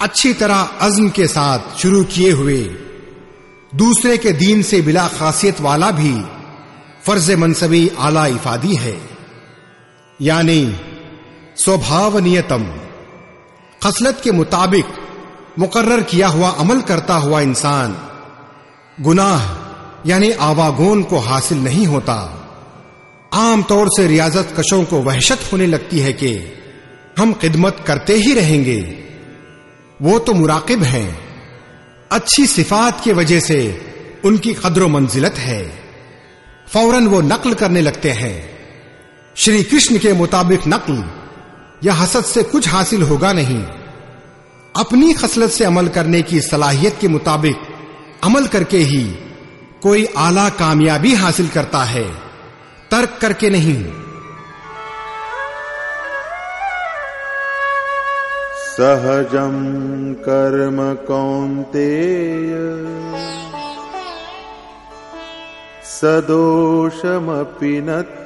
اچھی طرح عزم کے ساتھ شروع کیے ہوئے دوسرے کے دین سے بلا خاصیت والا بھی فرض منصبی اعلی افادی ہے یعنی سوبھاو نیتم خصلت کے مطابق مقرر کیا ہوا عمل کرتا ہوا انسان، گناہ یعنی آواگون کو حاصل نہیں ہوتا۔ عام طور سے ریاضت کشوں کو وحشت ہونے لگتی ہے کہ ہم خدمت کرتے ہی رہیں گے۔ وہ تو مراقب ہیں۔ اچھی صفات کی وجہ سے ان کی قدر و منزلت ہے۔ فوراً وہ نقل کرنے لگتے ہیں۔ شری کرشن کے مطابق نقل یا حسد سے کچھ حاصل ہوگا نہیں۔ اپنی خصلت سے عمل کرنے کی صلاحیت کے مطابق عمل کر کے ہی کوئی اعلی کامیابی حاصل کرتا ہے۔ ترک کر کے نہیں۔ سہجم کرم کونتے سدوشم پینت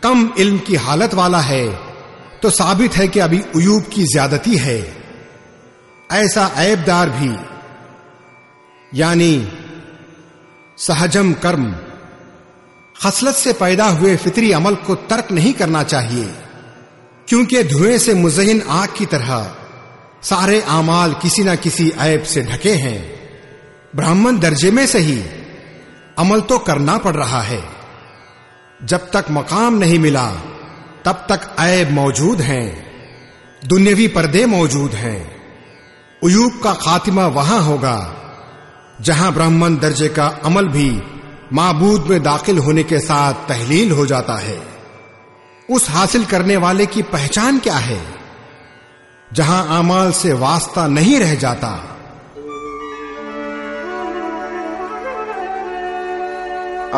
کم علم کی حالت والا ہے تو ثابت ہے کہ ابھی ایوب کی زیادتی ہے۔ ایسا عیب دار بھی یعنی سہجم کرم، خصلت سے پیدا ہوئے فطری عمل کو ترک نہیں کرنا چاہیے، کیونکہ دھوئے سے مزہن آگ کی طرح سارے اعمال کسی نہ کسی عیب سے ڈھکے ہیں۔ براہمن درجے میں سے ہی عمل تو کرنا پڑ رہا ہے۔ جب تک مقام نہیں ملا، تب تک عیب موجود ہیں۔ دنیاوی پردے موجود ہیں۔ ایوب کا خاتمہ وہاں ہوگا، جہاں برہمن درجے کا عمل بھی معبود میں داخل ہونے کے ساتھ تحلیل ہو جاتا ہے۔ اس حاصل کرنے والے کی پہچان کیا ہے؟ جہاں اعمال سے واسطہ نہیں رہ جاتا۔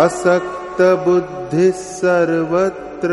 اسکت بدھ سروتر۔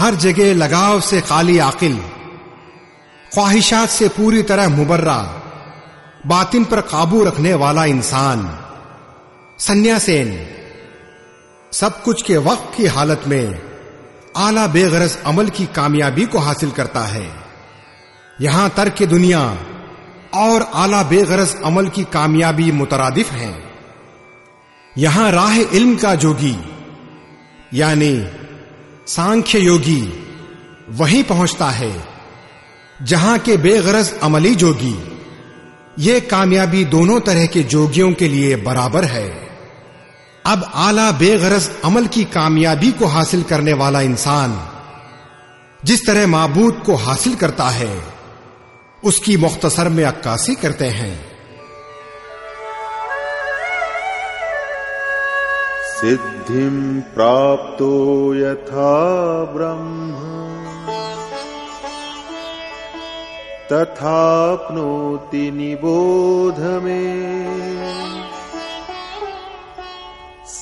ہر جگہ لگاؤ سے خالی عقل خواہشات سے پوری طرح مبرہ، باطن پر قابو رکھنے والا انسان۔ سنیاسین، سب کچھ کے وقت کی حالت میں اعلی بے غرض عمل کی کامیابی کو حاصل کرتا ہے۔ یہاں ترک دنیا اور اعلی بے غرض عمل کی کامیابی مترادف ہیں۔ یہاں راہ علم کا جوگی یعنی سانکھ یوگی، وہیں پہنچتا ہے۔ جہاں کے بے غرض عملی جوگی، یہ کامیابی دونوں طرح کے جوگیوں کے لیے برابر ہے۔ اب اعلی بے غرض عمل کی کامیابی کو حاصل کرنے والا انسان جس طرح معبود کو حاصل کرتا ہے، اس کی مختصر میں عکاسی کرتے ہیں۔ سدھم پراپتو یتھا برہم۔ تھاپنوتی نبودھ میں۔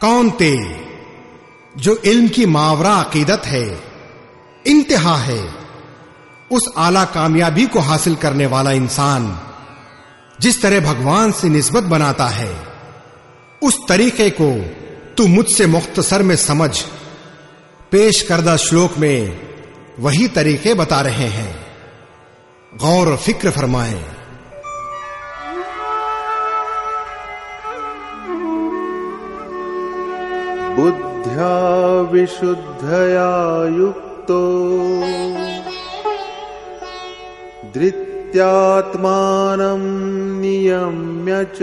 کونتے جو علم کی ماورا عقیدت ہے، انتہا ہے۔ اس اعلی کامیابی کو حاصل کرنے والا انسان جس طرح بھگوان سے نسبت بناتا ہے اس طریقے کو تو مجھ سے مختصر میں سمجھ۔ پیش کردہ شلوک میں وہی طریقے بتا رہے ہیں۔ غور و فکر فرمائیں۔ بدھیا وشدھیا یکتو۔ دتیاتم نیمچ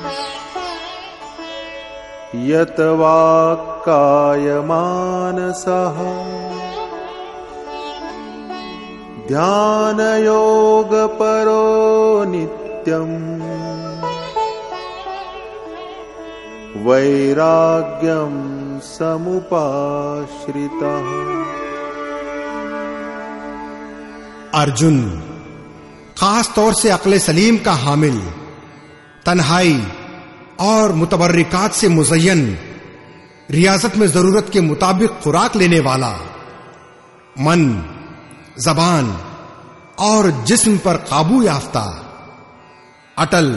یتمان دن یوگ پو نم ویراگ سمپاش ارجن، خاص طور سے اکل سلیم کا حامل، تنہائی اور متبرکات سے مزین، ریاست میں ضرورت کے مطابق خوراک لینے والا، من، زبان اور جسم پر قابو یافتہ، اٹل،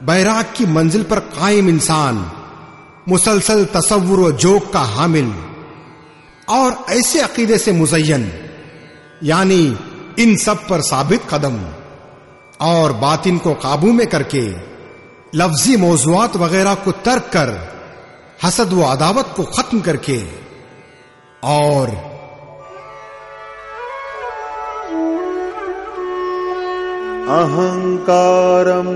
بیراک کی منزل پر قائم انسان، مسلسل تصور و جوک کا حامل اور ایسے عقیدے سے مزین یعنی ان سب پر ثابت قدم اور باطن کو قابو میں کر کے لفظی موضوعات وغیرہ کو ترک کر حسد و عداوت کو ختم کر کے اور اہنکارم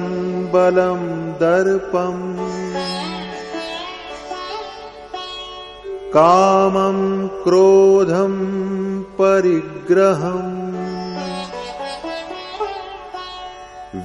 بلم درپم کامم کروھم پریگرہم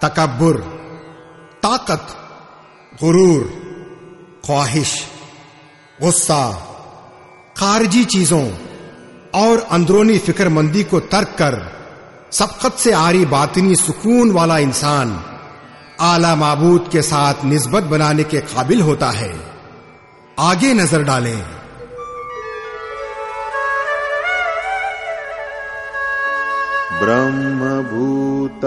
تکبر طاقت غرور خواہش غصہ خارجی چیزوں اور اندرونی فکر مندی کو ترک کر سبقت سے آری باطنی سکون والا انسان اعلی معبود کے ساتھ نسبت بنانے کے قابل ہوتا ہے۔ آگے نظر ڈالیں۔ برہم بھوت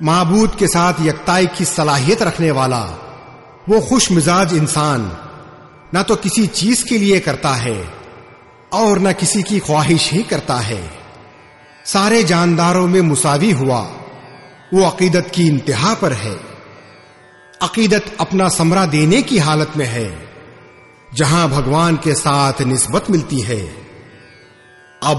معبود کے ساتھ یکتائی کی صلاحیت رکھنے والا وہ خوش مزاج انسان نہ تو کسی چیز کے لیے کرتا ہے اور نہ کسی کی خواہش ہی کرتا ہے سارے جانداروں میں مساوی ہوا وہ عقیدت کی انتہا پر ہے۔ عقیدت اپنا سمرہ دینے کی حالت میں ہے، جہاں بھگوان کے ساتھ نسبت ملتی ہے۔ اب۔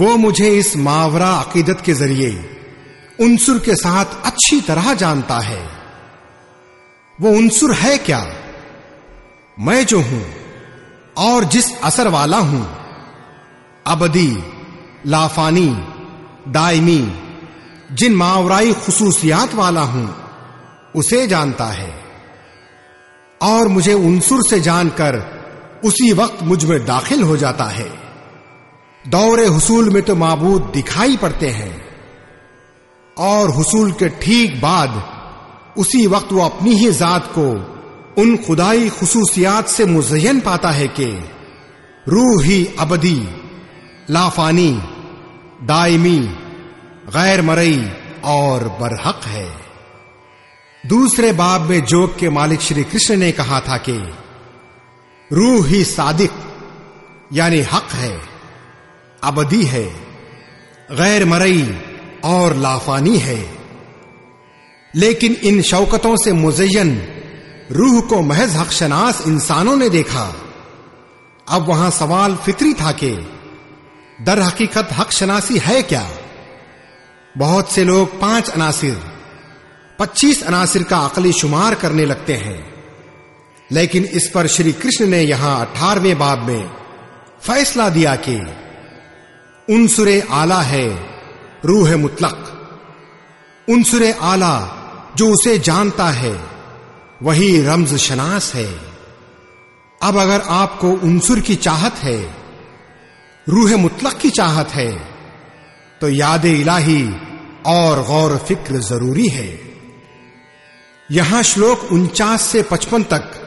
وہ مجھے اس ماورا عقیدت کے ذریعے انصر کے ساتھ اچھی طرح جانتا ہے وہ انصر ہے کیا میں جو ہوں اور جس اثر والا ہوں ابدی لافانی دائمی، جن ماورائی خصوصیات والا ہوں، اسے جانتا ہے۔ اور مجھے انصر سے جان کر اسی وقت مجھ میں داخل ہو جاتا ہے۔ دور حصول میں تو معبود دکھائی پڑتے ہیں۔ اور حصول کے ٹھیک بعد اسی وقت وہ اپنی ہی ذات کو ان خدائی خصوصیات سے مزین پاتا ہے کہ روح ہی ابدی، لافانی دائمی غیر مرئی اور برحق ہے۔ دوسرے باب میں جوگ کے مالک شری کرشن نے کہا تھا کہ روح ہی صادق یعنی حق ہے، ابدی ہے غیر مرئی اور لافانی ہے۔ لیکن ان شوکتوں سے مزین روح کو محض حق شناس انسانوں نے دیکھا۔ اب وہاں سوال فطری تھا کہ در حقیقت حق شناسی ہے کیا؟ بہت سے لوگ پانچ عناصر، پچیس عناصر کا عقلی شمار کرنے لگتے ہیں۔ لیکن اس پر شری کرشن نے یہاں اٹھارہویں باب میں فیصلہ دیا کہ انصر آلہ ہے روح مطلق۔ انصر آلہ جو اسے جانتا ہے، وہی رمز شناس ہے۔ اب اگر آپ کو انصر کی چاہت ہے روح مطلق کی چاہت ہے، تو یاد الہی اور غور فکر ضروری ہے۔ یہاں شلوک انچاس سے پچپن تک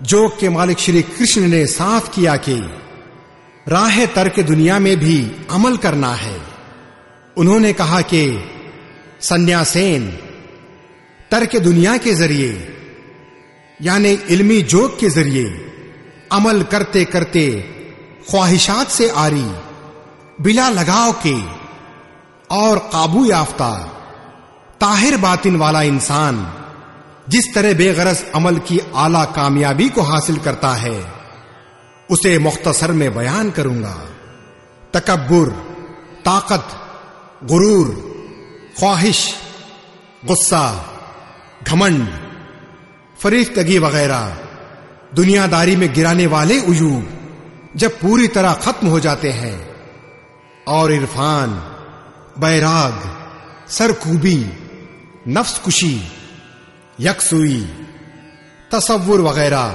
جوگ کے مالک شری کرشن نے صاف کیا کہ راہ ترک دنیا میں بھی عمل کرنا ہے۔ انہوں نے کہا کہ سنیاسین، ترک دنیا کے ذریعے یعنی علمی جوگ کے ذریعے، عمل کرتے کرتے خواہشات سے آری، بلا لگاؤ کے اور قابو یافتہ، طاہر باطن والا انسان جس طرح بے غرض عمل کی اعلی کامیابی کو حاصل کرتا ہے، اسے مختصر میں بیان کروں گا۔ تکبر، طاقت، غرور، خواہش، غصہ، گھمنڈ فریفتگی وغیرہ، دنیا داری میں گرانے والے ایوب جب پوری طرح ختم ہو جاتے ہیں۔ اور عرفان بیراگ سرکوبی نفس کشی یکسوئی، تصور وغیرہ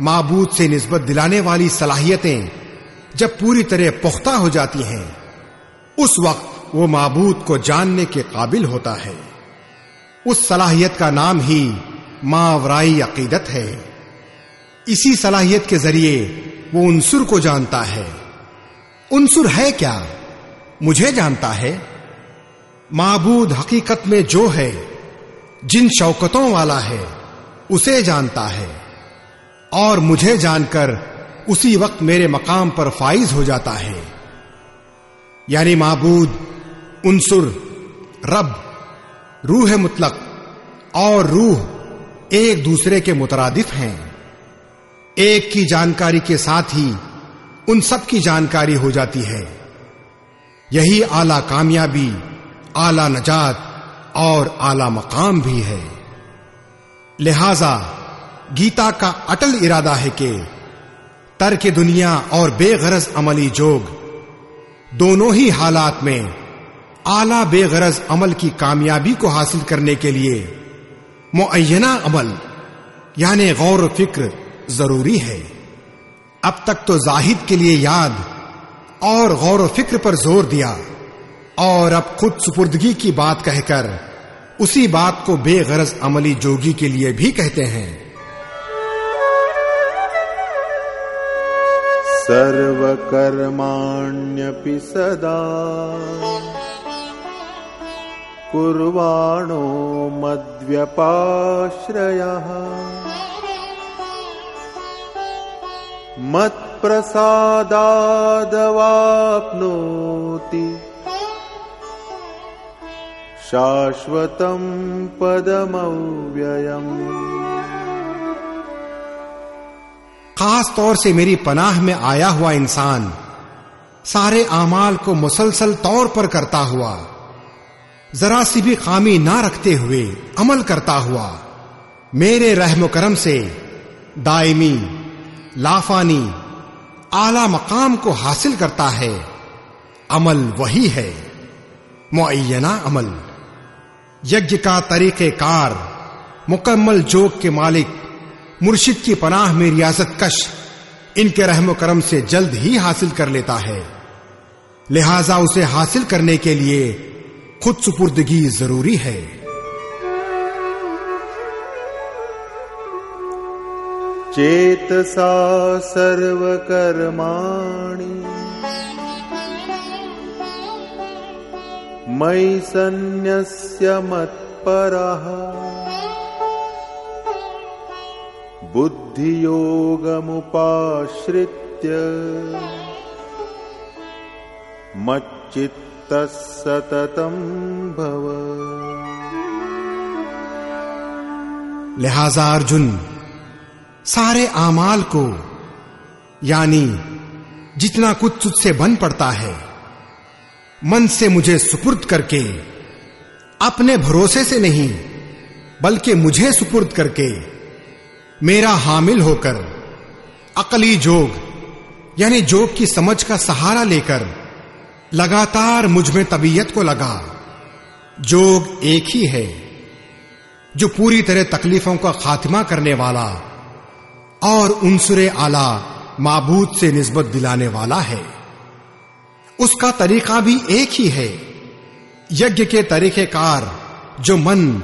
معبود سے نسبت دلانے والی صلاحیتیں جب پوری طرح پختہ ہو جاتی ہیں، اس وقت وہ معبود کو جاننے کے قابل ہوتا ہے۔ اس صلاحیت کا نام ہی ماورائی عقیدت ہے۔ اسی صلاحیت کے ذریعے وہ انصر کو جانتا ہے۔ انصر ہے کیا؟ مجھے جانتا ہے۔ معبود حقیقت میں جو ہے، جن شوکتوں والا ہے، اسے جانتا ہے۔ اور مجھے جان کر اسی وقت میرے مقام پر فائز ہو جاتا ہے۔ یعنی معبود، انصر، رب، روح مطلق اور روح ایک دوسرے کے مترادف ہیں۔ ایک کی جانکاری کے ساتھ ہی ان سب کی جانکاری ہو جاتی ہے۔ یہی اعلی کامیابی، اعلی نجات اور اعلی مقام بھی ہے۔ لہذا گیتا کا اٹل ارادہ ہے کہ ترک دنیا اور بے غرض عملی جوگ دونوں ہی حالات میں اعلی بے غرض عمل کی کامیابی کو حاصل کرنے کے لیے معینہ عمل یعنی غور و فکر ضروری ہے۔ اب تک تو زاہد کے لیے یاد اور غور و فکر پر زور دیا۔ اور اب خود سپردگی کی بات کہہ کر اسی بات کو بے غرض عملی جوگی کے لیے بھی کہتے ہیں۔ سرو کرمانپی سدا کورواڑو مدویپاشر مت پرسادواپنوتی شاشوتم پدم خاص طور سے میری پناہ میں آیا ہوا انسان سارے اعمال کو مسلسل طور پر کرتا ہوا ذرا سی بھی خامی نہ رکھتے ہوئے عمل کرتا ہوا میرے رحم و کرم سے دائمی لافانی اعلی مقام کو حاصل کرتا ہے۔ عمل وہی ہے۔ معینہ عمل۔ یج کا طریقہ کار۔ مکمل جوک کے مالک۔ مرشد کی پناہ میں ریاضت کش۔ ان کے رحم و کرم سے جلد ہی حاصل کر لیتا ہے۔ لہذا اسے حاصل کرنے کے لیے خود سپردگی ضروری ہے۔ چیت سا سرو کرمانی مئی سنیہ مت پر بدھیوگ لہذا ارجن سارے اعمال کو یعنی جتنا کچھ تجھ سے بن پڑتا ہے، من سے مجھے سپرد کر کے، اپنے بھروسے سے نہیں، بلکہ مجھے سپرد کر کے، میرا حامل ہو کر، عقلی جوگ یعنی جوگ کی سمجھ کا سہارا لے کر، لگاتار مجھ میں طبیعت کو لگا۔ جوگ ایک ہی ہے، جو پوری طرح تکلیفوں کا خاتمہ کرنے والا اور انصر آلہ معبود سے نسبت دلانے والا ہے۔ اس کا طریقہ بھی ایک ہی ہے۔ یج کے طریقہ کار جو من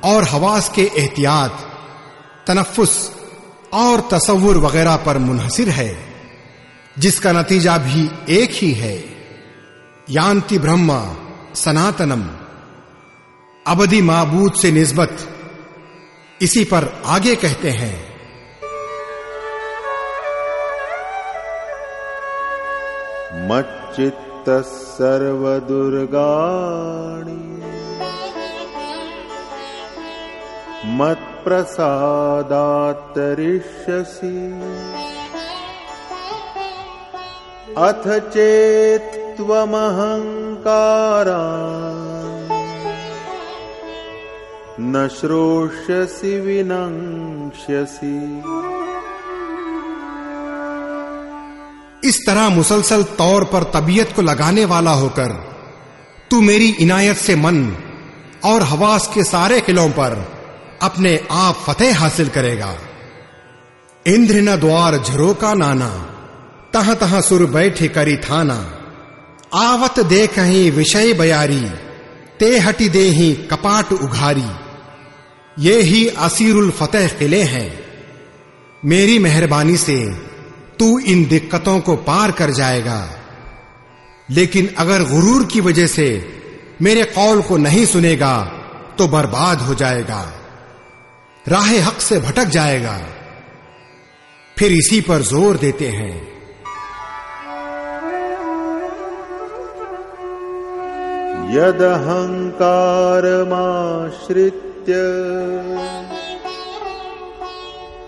اور حواس کے احتیاط، تنفس اور تصور وغیرہ پر منحصر ہے، جس کا نتیجہ بھی ایک ہی ہے۔ یانتی برہما سناتنم، ابدی معبود سے نسبت، اسی پر آگے کہتے ہیں۔ مچھا مسد ات چیت نوشی اس طرح مسلسل طور پر طبیعت کو لگانے والا ہو کر، تو میری عنایت سے من اور حواس کے سارے قلعوں پر اپنے آپ فتح حاصل کرے گا۔ اندر نہ دوار جھروکا نانا، تہ تہ سر بیٹھے کری تھانا۔ آوت دے کہیں وشے بیاری، تے ہٹی دے ہی کپاٹ اگھاری۔ یہ ہی اسیر الفتح قلعے ہیں۔ میری مہربانی سے تو ان دقتوں کو پار کر جائے گا۔ لیکن اگر غرور کی وجہ سے میرے قول کو نہیں سنے گا، تو برباد ہو جائے گا۔ راہ حق سے بھٹک جائے گا۔ پھر اسی پر زور دیتے ہیں۔ یدہنکارماشرتیہ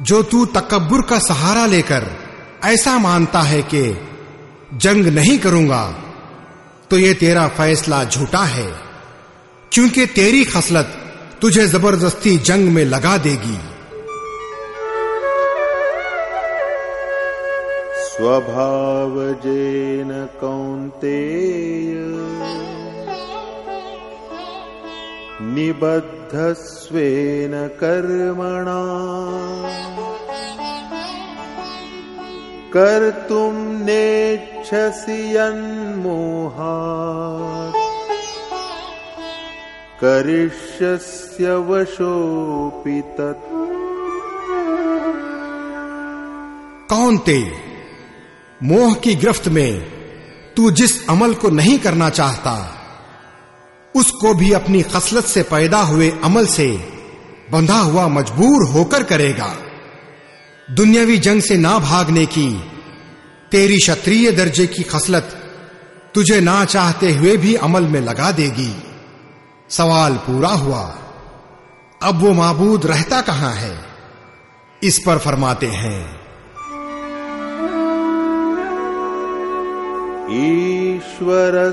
جو تو تکبر کا سہارا لے کر ایسا مانتا ہے کہ جنگ نہیں کروں گا تو یہ تیرا فیصلہ جھوٹا ہے کیونکہ تیری خصلت تجھے زبردستی جنگ میں لگا دے گی۔ سوبھاو جین کونتے نبدھ سوین کرمنا۔ کرتم تم نے چی کرن موہ کی گرفت میں تس امل کو نہیں کرنا چاہتا اس کو بھی اپنی خصلت سے پیدا ہوئے عمل سے بندھا ہوا مجبور ہو کر کرے گا دنیاوی جنگ سے نہ بھاگنے کی تیری شتری درجے کی خسلت تجھے نہ چاہتے ہوئے بھی امل میں لگا دے گی سوال پورا ہوا۔ اب وہ معبود رہتا کہاں ہے؟ اس پر فرماتے ہیں۔ ایشور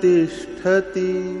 تیشتی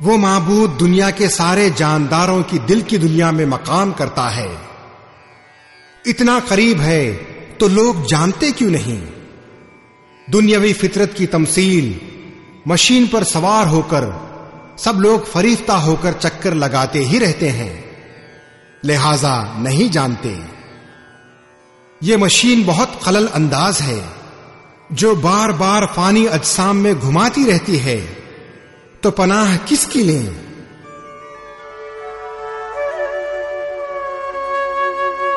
وہ معبود دنیا کے سارے جانداروں کی دل کی دنیا میں مقام کرتا ہے اتنا قریب ہے تو لوگ جانتے کیوں نہیں دنیاوی فطرت کی تمثیل مشین پر سوار ہو کر سب لوگ فریفتہ ہو کر چکر لگاتے ہی رہتے ہیں۔ لہذا نہیں جانتے۔ یہ مشین بہت خلل انداز ہے، جو بار بار فانی اجسام میں گھماتی رہتی ہے۔ تو پناہ کس کی لیں؟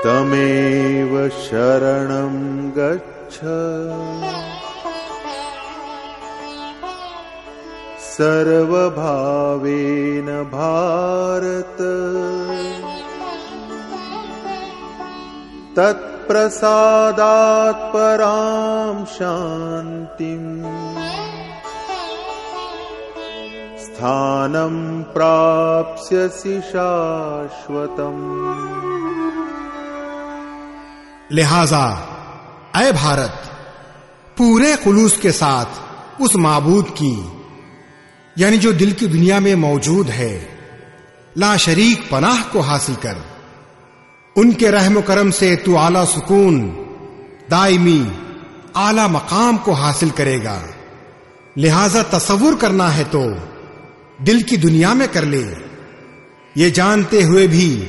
تمیو شرم گچھ۔ تسدان سانم سی شاشوتم لہذا اے بھارت پورے خلوص کے ساتھ اس معبود کی یعنی جو دل کی دنیا میں موجود ہے، لا شریک پناہ کو حاصل کر۔ ان کے رحم و کرم سے تو اعلی سکون، دائمی، اعلی مقام کو حاصل کرے گا۔ لہذا تصور کرنا ہے تو دل کی دنیا میں کر لے۔ یہ جانتے ہوئے بھی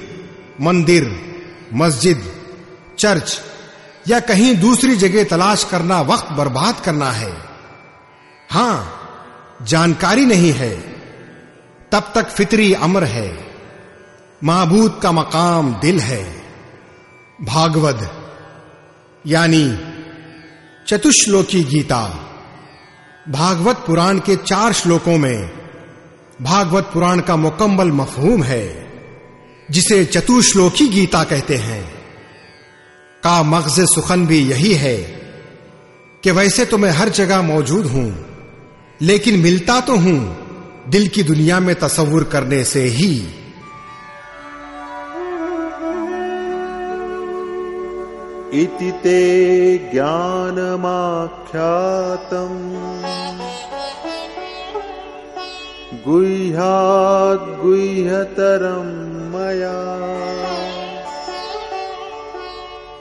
مندر، مسجد، چرچ یا کہیں دوسری جگہ تلاش کرنا وقت برباد کرنا ہے۔ ہاں جانکاری نہیں ہے۔ تب تک فطری امر ہے۔ معبود کا مقام دل ہے۔ بھاگود یعنی چتشلوکی گیتا۔ بھاگوت پران کے چار شلوکوں میں بھاگوت پران کا مکمل مفہوم ہے، جسے چتوشلوکی گیتا کہتے ہیں۔ کا مغز سخن بھی یہی ہے کہ ویسے تو میں ہر جگہ موجود ہوں۔ لیکن ملتا تو ہوں، دل کی دنیا میں تصور کرنے سے ہی۔ اتتے گیانماخیاتم گویات گویترم میا۔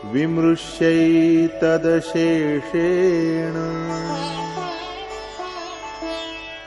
ومشیتدشیشیణ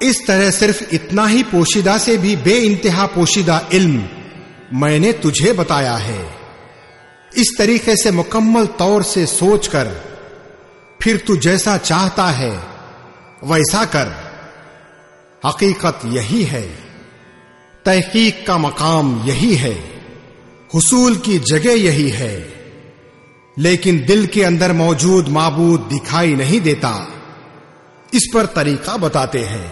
اس طرح صرف اتنا ہی پوشیدہ سے بھی بے انتہا پوشیدہ علم میں نے تجھے بتایا ہے۔ اس طریقے سے مکمل طور سے سوچ کر پھر تو جیسا چاہتا ہے ویسا کر۔ حقیقت یہی ہے۔ تحقیق کا مقام یہی ہے۔ حصول کی جگہ یہی ہے۔ لیکن دل کے اندر موجود معبود دکھائی نہیں دیتا۔ اس پر طریقہ بتاتے ہیں۔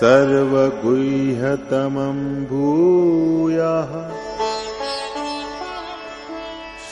سروگتمم بھویا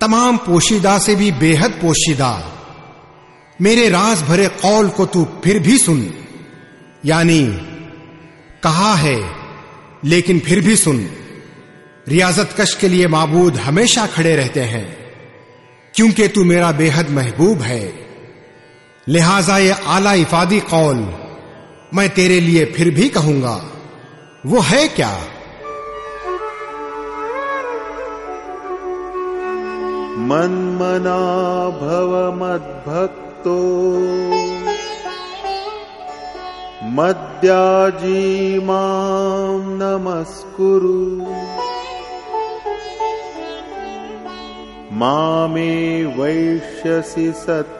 تمام پوشیدہ سے بھی بے حد پوشیدہ میرے راز بھرے قول کو تو پھر بھی سن یعنی کہا ہے لیکن پھر بھی سن ریاضت کش کے لیے معبود ہمیشہ کھڑے رہتے ہیں کیونکہ تو میرا بے حد محبوب ہے لہذا یہ اعلی افادی قول میں تیرے لیے پھر بھی کہوں گا، وہ ہے کیا؟ من منا بھو مد بھکتو مدیاجی مام نمسکرو، مامی ویشسی ست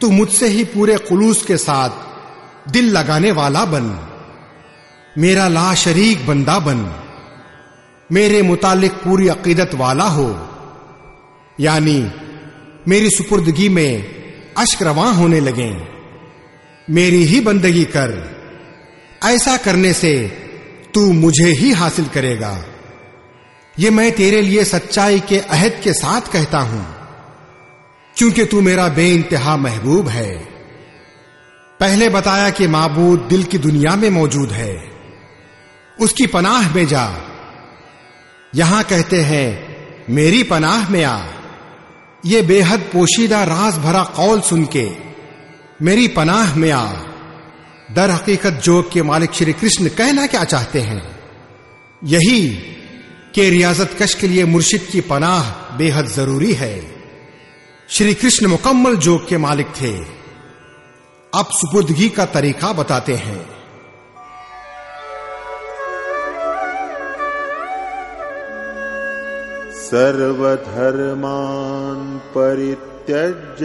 تو مجھ سے ہی پورے خلوص کے ساتھ دل لگانے والا بن میرا لا شریک بندہ بن میرے متعلق پوری عقیدت والا ہو یعنی میری سپردگی میں اشک رواں ہونے لگیں میری ہی بندگی کر۔ ایسا کرنے سے تو مجھے ہی حاصل کرے گا۔ یہ میں تیرے لیے سچائی کے عہد کے ساتھ کہتا ہوں۔ کیونکہ تو میرا بے انتہا محبوب ہے۔ پہلے بتایا کہ معبود دل کی دنیا میں موجود ہے۔ اس کی پناہ میں جا۔ یہاں کہتے ہیں، میری پناہ میں آ۔ یہ بے حد پوشیدہ راز بھرا قول سن کے۔ میری پناہ میں آ۔ در حقیقت جوگ کے مالک شری کرشن کہنا کیا چاہتے ہیں۔ یہی کہ ریاضت کش کے لیے مرشد کی پناہ بے حد ضروری ہے۔ شری کرشن مکمل جوگ کے مالک تھے۔ اب سپردگی کا طریقہ بتاتے ہیں۔ سرو دھرمان پریتج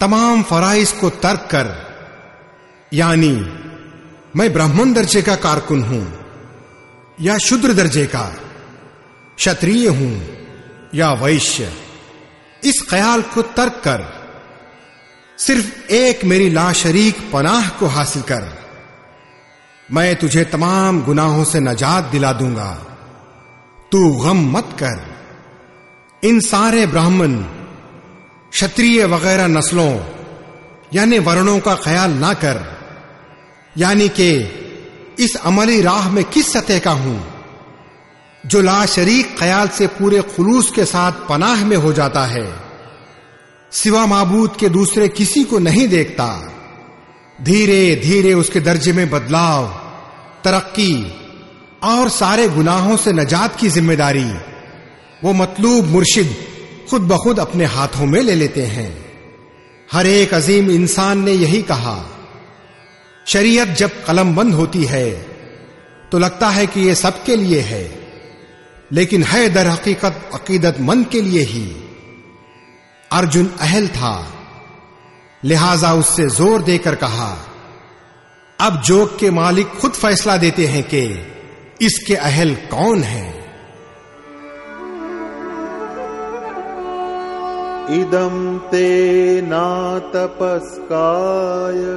تمام فرائض کو ترک کر یعنی میں برہمن درجے کا کارکن ہوں یا شدر درجے کا شتری ہوں یا ویشیہ۔ اس خیال کو ترک کر، صرف ایک میری لا شریک پناہ کو حاصل کر۔ میں تجھے تمام گناہوں سے نجات دلا دوں گا۔ تو غم مت کر۔ ان سارے براہمن شتری وغیرہ نسلوں یعنی ورنوں کا خیال نہ کر۔ یعنی کہ اس عملی راہ میں کس سطح کا ہوں؟ جو لا شریک خیال سے پورے خلوص کے ساتھ پناہ میں ہو جاتا ہے۔ سوا معبود کے دوسرے کسی کو نہیں دیکھتا۔ دھیرے دھیرے اس کے درجے میں بدلاؤ، ترقی اور سارے گناہوں سے نجات کی ذمہ داری۔ وہ مطلوب مرشد خود بخود اپنے ہاتھوں میں لے لیتے ہیں۔ ہر ایک عظیم انسان نے یہی کہا۔ شریعت جب قلم بند ہوتی ہے، تو لگتا ہے کہ یہ سب کے لیے ہے، لیکن ہے در حقیقت عقیدت مند کے لیے ہی۔ ارجن اہل تھا، لہذا اس سے زور دے کر کہا، اب جوک کے مالک خود فیصلہ دیتے ہیں کہ اس کے اہل کون ہیں۔ ادم تے نا تپسکایا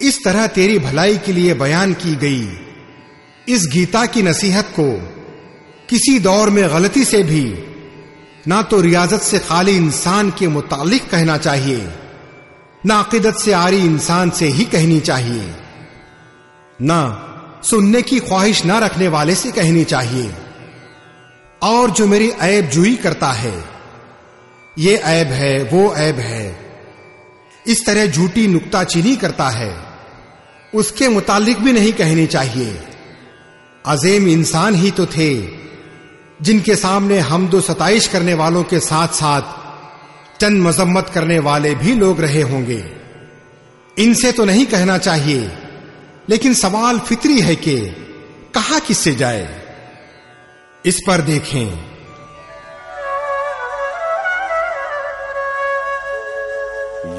اس طرح تیری بھلائی کے لیے بیان کی گئی اس گیتا کی نصیحت کو کسی دور میں غلطی سے بھی نہ تو ریاضت سے خالی انسان کے متعلق کہنا چاہیے، نہ عقیدت سے آری انسان سے ہی کہنی چاہیے، نہ سننے کی خواہش نہ رکھنے والے سے کہنی چاہیے۔ اور جو میری عیب جوئی کرتا ہے، یہ عیب ہے، وہ عیب ہے۔ اس طرح جھوٹی نکتہ چینی کرتا ہے، اس کے متعلق بھی نہیں کہنی چاہیے۔ عظیم انسان ہی تو تھے۔ جن کے سامنے حمد و ستائش کرنے والوں کے ساتھ ساتھ چند مذمت کرنے والے بھی لوگ رہے ہوں گے۔ ان سے تو نہیں کہنا چاہیے، لیکن سوال فطری ہے کہ کہاں کس سے جائے؟ اس پر دیکھیں۔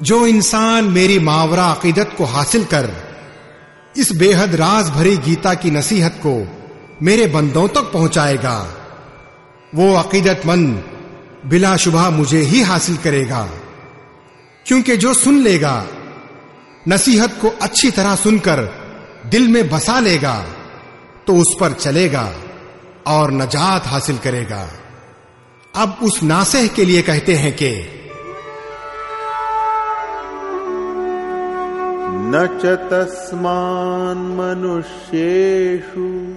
جو انسان میری ماورا عقیدت کو حاصل کر اس بے حد راز بھری گیتا کی نصیحت کو میرے بندوں تک پہنچائے گا۔ وہ عقیدت مند، بلا شبہ مجھے ہی حاصل کرے گا۔ کیونکہ جو سن لے گا، نصیحت کو اچھی طرح سن کر دل میں بسا لے گا، تو اس پر چلے گا اور نجات حاصل کرے گا۔ اب اس ناسح کے لیے کہتے ہیں کہ نچ تسمان منشیشو۔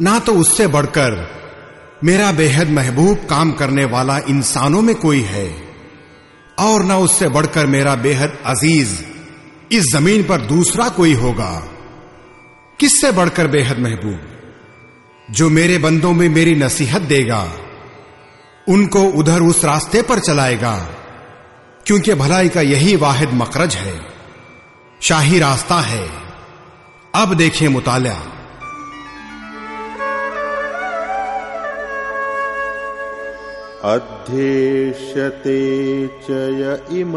نہ تو اس سے بڑھ کر میرا بے حد محبوب کام کرنے والا انسانوں میں کوئی ہے اور نہ اس سے بڑھ کر میرا بے حد عزیز اس زمین پر دوسرا کوئی ہوگا؟ کس سے بڑھ کر بے حد محبوب؟ جو میرے بندوں میں میری نصیحت دے گا، ان کو ادھر اس راستے پر چلائے گا، کیونکہ بھلائی کا یہی واحد مقرج ہے۔ شاہی راستہ ہے۔ اب دیکھیں مطالعہ۔ ادھیشتے چم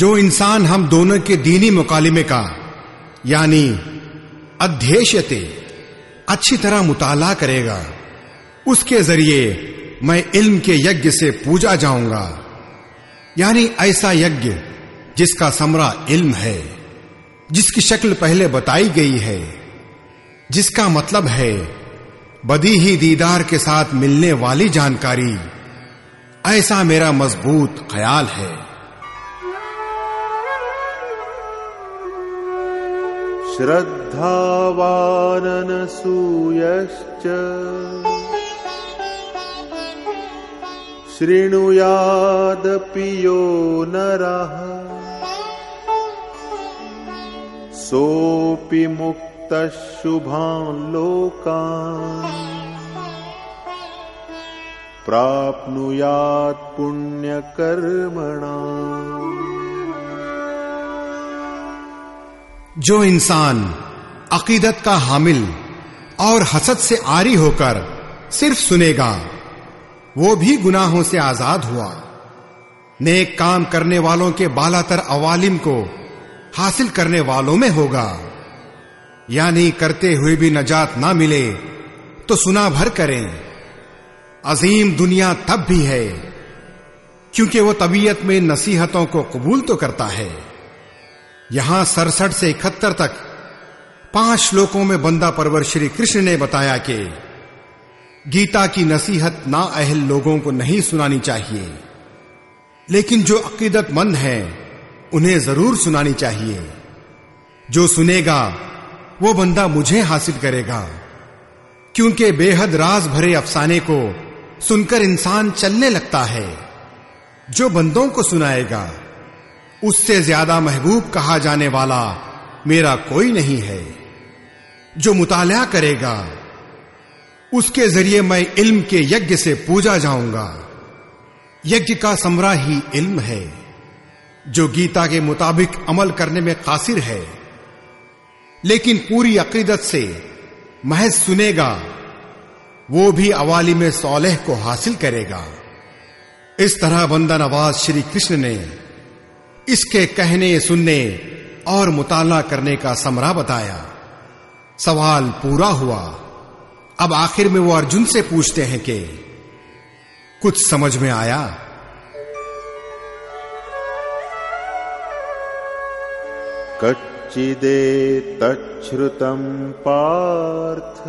جو انسان ہم دونوں کے دینی مکالمے کا یعنی ادھیشتے اچھی طرح مطالعہ کرے گا۔ اس کے ذریعے میں علم کے یج سے پوجا جاؤں گا۔ یعنی ایسا یج جس کا سمرا علم ہے، جس کی شکل پہلے بتائی گئی ہے، جس کا مطلب ہے بدی ہی دیدار کے ساتھ ملنے والی جانکاری۔ ایسا میرا مضبوط خیال ہے۔ ویو نر سوپی موکا پم جو انسان عقیدت کا حامل اور حسد سے آری ہو کر صرف سنے گا، وہ بھی گناہوں سے آزاد ہوا۔ نیک کام کرنے والوں کے بالا تر عوالم کو حاصل کرنے والوں میں ہوگا۔ یعنی کرتے ہوئے بھی نجات نہ ملے تو سنا بھر کریں۔ عظیم دنیا تب بھی ہے، کیونکہ وہ طبیعت میں نصیحتوں کو قبول تو کرتا ہے۔ یہاں سڑسٹھ سے اکہتر تک پانچ لوکوں میں بندہ پرور شری کرشن نے بتایا کہ گیتا کی نصیحت نا اہل لوگوں کو نہیں سنانی چاہیے، لیکن جو عقیدت مند ہیں، انہیں ضرور سنانی چاہیے۔ جو سنے گا، وہ بندہ مجھے حاصل کرے گا۔ کیونکہ بے حد راز بھرے افسانے کو سن کر انسان چلنے لگتا ہے۔ جو بندوں کو سنائے گا اس سے زیادہ محبوب کہا جانے والا میرا کوئی نہیں ہے۔ جو مطالعہ کرے گا، اس کے ذریعے میں علم کے یج سے پوجا جاؤں گا۔ یج کا سمرا ہی علم ہے، جو گیتا کے مطابق عمل کرنے میں قاصر ہے۔ لیکن پوری عقیدت سے محض سنے گا، وہ بھی عوالی میں صالح کو حاصل کرے گا۔ اس طرح بندہ نواز شری کرشن نے اس کے کہنے سننے اور مطالعہ کرنے کا سمرا بتایا۔ سوال پورا ہوا۔ اب آخر میں وہ ارجن سے پوچھتے ہیں کہ کچھ سمجھ میں آیا؟ کچی دے تچھتم پارتھ۔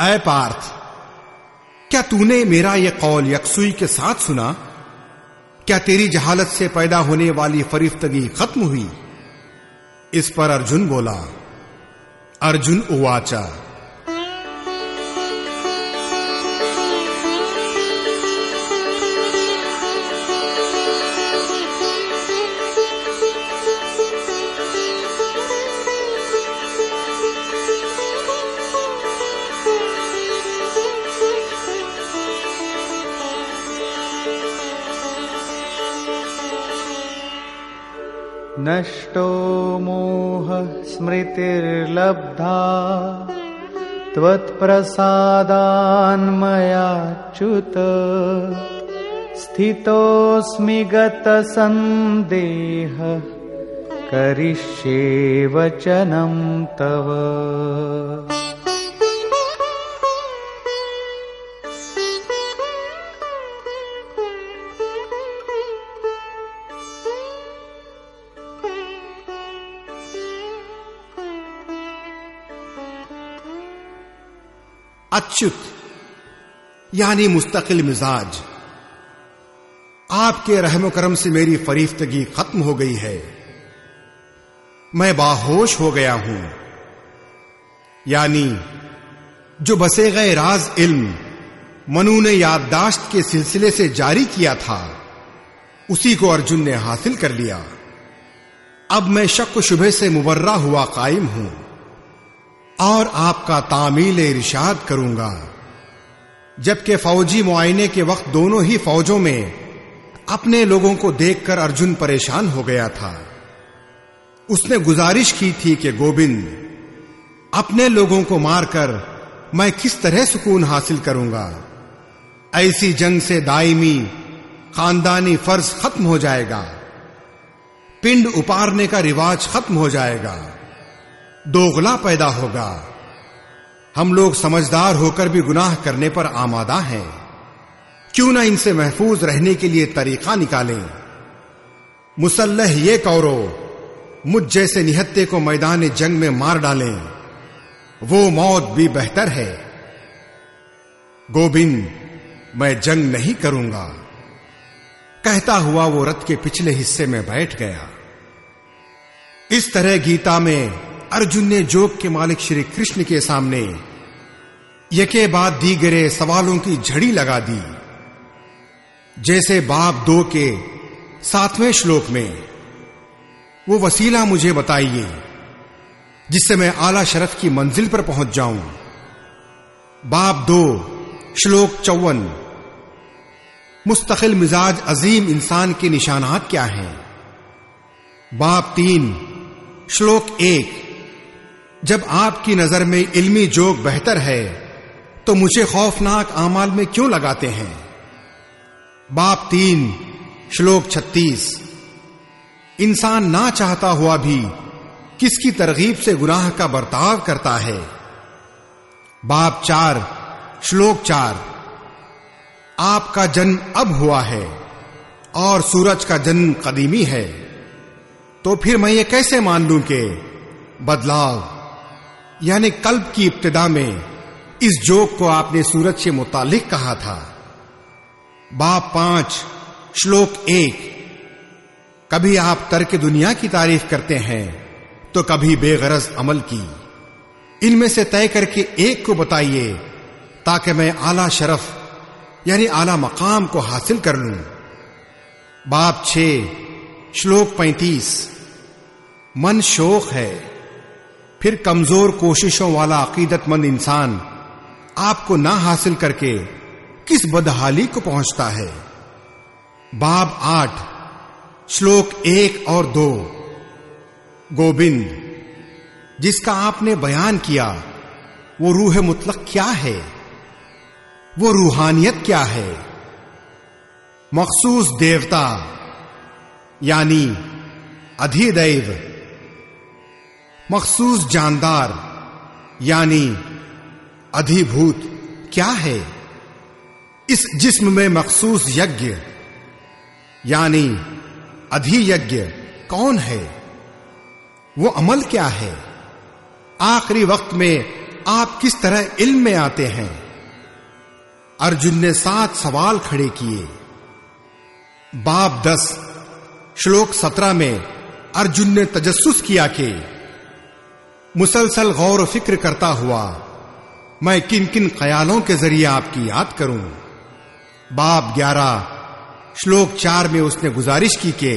اے پارتھ کیا تو نے میرا یہ قول یکسوئی کے ساتھ سنا کیا تیری جہالت سے پیدا ہونے والی فریفتگی ختم ہوئی؟ اس پر ارجن بولا، ارجن اواچا۔ نشو موہ سمتی میات کریشن تب اچت یعنی مستقل مزاج۔ آپ کے رحم و کرم سے میری فریفتگی ختم ہو گئی ہے۔ میں باہوش ہو گیا ہوں۔ یعنی جو بسے گئے راز علم منو نے یادداشت کے سلسلے سے جاری کیا تھا، اسی کو ارجن نے حاصل کر لیا۔ اب میں شک و شبہ سے مبرہ ہوا قائم ہوں۔ اور آپ کا تعمیل ارشاد کروں گا۔ جبکہ فوجی معائنے کے وقت دونوں ہی فوجوں میں اپنے لوگوں کو دیکھ کر ارجن پریشان ہو گیا تھا۔ اس نے گزارش کی تھی کہ گوبند، اپنے لوگوں کو مار کر میں کس طرح سکون حاصل کروں گا؟ ایسی جنگ سے دائمی خاندانی فرض ختم ہو جائے گا۔ پنڈ اپارنے کا رواج ختم ہو جائے گا۔ دوغلا پیدا ہوگا۔ ہم لوگ سمجھدار ہو کر بھی گناہ کرنے پر آمادہ ہیں۔ کیوں نہ ان سے محفوظ رہنے کے لیے طریقہ نکالیں۔ مسلح یہ کورو، مجھ جیسے نہتے کو میدان جنگ میں مار ڈالیں۔ وہ موت بھی بہتر ہے۔ گوبند، میں جنگ نہیں کروں گا۔ کہتا ہوا وہ رتھ کے پچھلے حصے میں بیٹھ گیا۔ اس طرح گیتا میں ارجن نے جوگ کے مالک شری کرشن کے سامنے یکے بعد دیگرے سوالوں کی جھڑی لگا دی۔ جیسے باب دو کے ساتویں شلوک میں۔ وہ وسیلہ مجھے بتائیے، جس سے میں اعلی شرف کی منزل پر پہنچ جاؤں۔ باب دو، شلوک چون۔ مستقل مزاج عظیم انسان کے نشانات کیا ہیں؟ باب تین، شلوک ایک۔ جب آپ کی نظر میں علمی جوگ بہتر ہے، تو مجھے خوفناک اعمال میں کیوں لگاتے ہیں؟ باپ تین، شلوک چھتیس۔ انسان نہ چاہتا ہوا بھی کس کی ترغیب سے گناہ کا برتاؤ کرتا ہے۔ باپ چار، شلوک چار۔ آپ کا جنم اب ہوا ہے اور سورج کا جنم قدیمی ہے۔ تو پھر میں یہ کیسے مان لوں کہ بدلاؤ یعنی قلب کی ابتدا میں اس جوک کو آپ نے سورج سے متعلق کہا تھا۔ با پانچ، شلوک ایک۔ کبھی آپ ترک دنیا کی تعریف کرتے ہیں تو کبھی بے غرض عمل کی۔ ان میں سے طے کر کے ایک کو بتائیے تاکہ میں اعلی شرف یعنی اعلی مقام کو حاصل کر لوں۔ باپ چھ، شلوک پینتیس۔ من شوق ہے۔ پھر کمزور کوششوں والا عقیدت مند انسان آپ کو نہ حاصل کر کے کس بدحالی کو پہنچتا ہے؟ باب آٹھ، شلوک ایک اور دو۔ گوبند، جس کا آپ نے بیان کیا، وہ روح مطلق کیا ہے؟ وہ روحانیت کیا ہے؟ مخصوص دیوتا یعنی ادھی دیو۔ مخصوص جاندار یعنی ادھی بھوت کیا ہے؟ اس جسم میں مخصوص یج یعنی ادھی یج کون ہے؟ وہ عمل کیا ہے؟ آخری وقت میں آپ کس طرح علم میں آتے ہیں؟ ارجن نے سات سوال کھڑے کیے۔ باب دس، شلوک سترہ میں ارجن نے تجسس کیا کہ مسلسل غور و فکر کرتا ہوا، میں کن کن خیالوں کے ذریعے آپ کی یاد کروں۔ باب گیارہ، شلوک چار میں اس نے گزارش کی کہ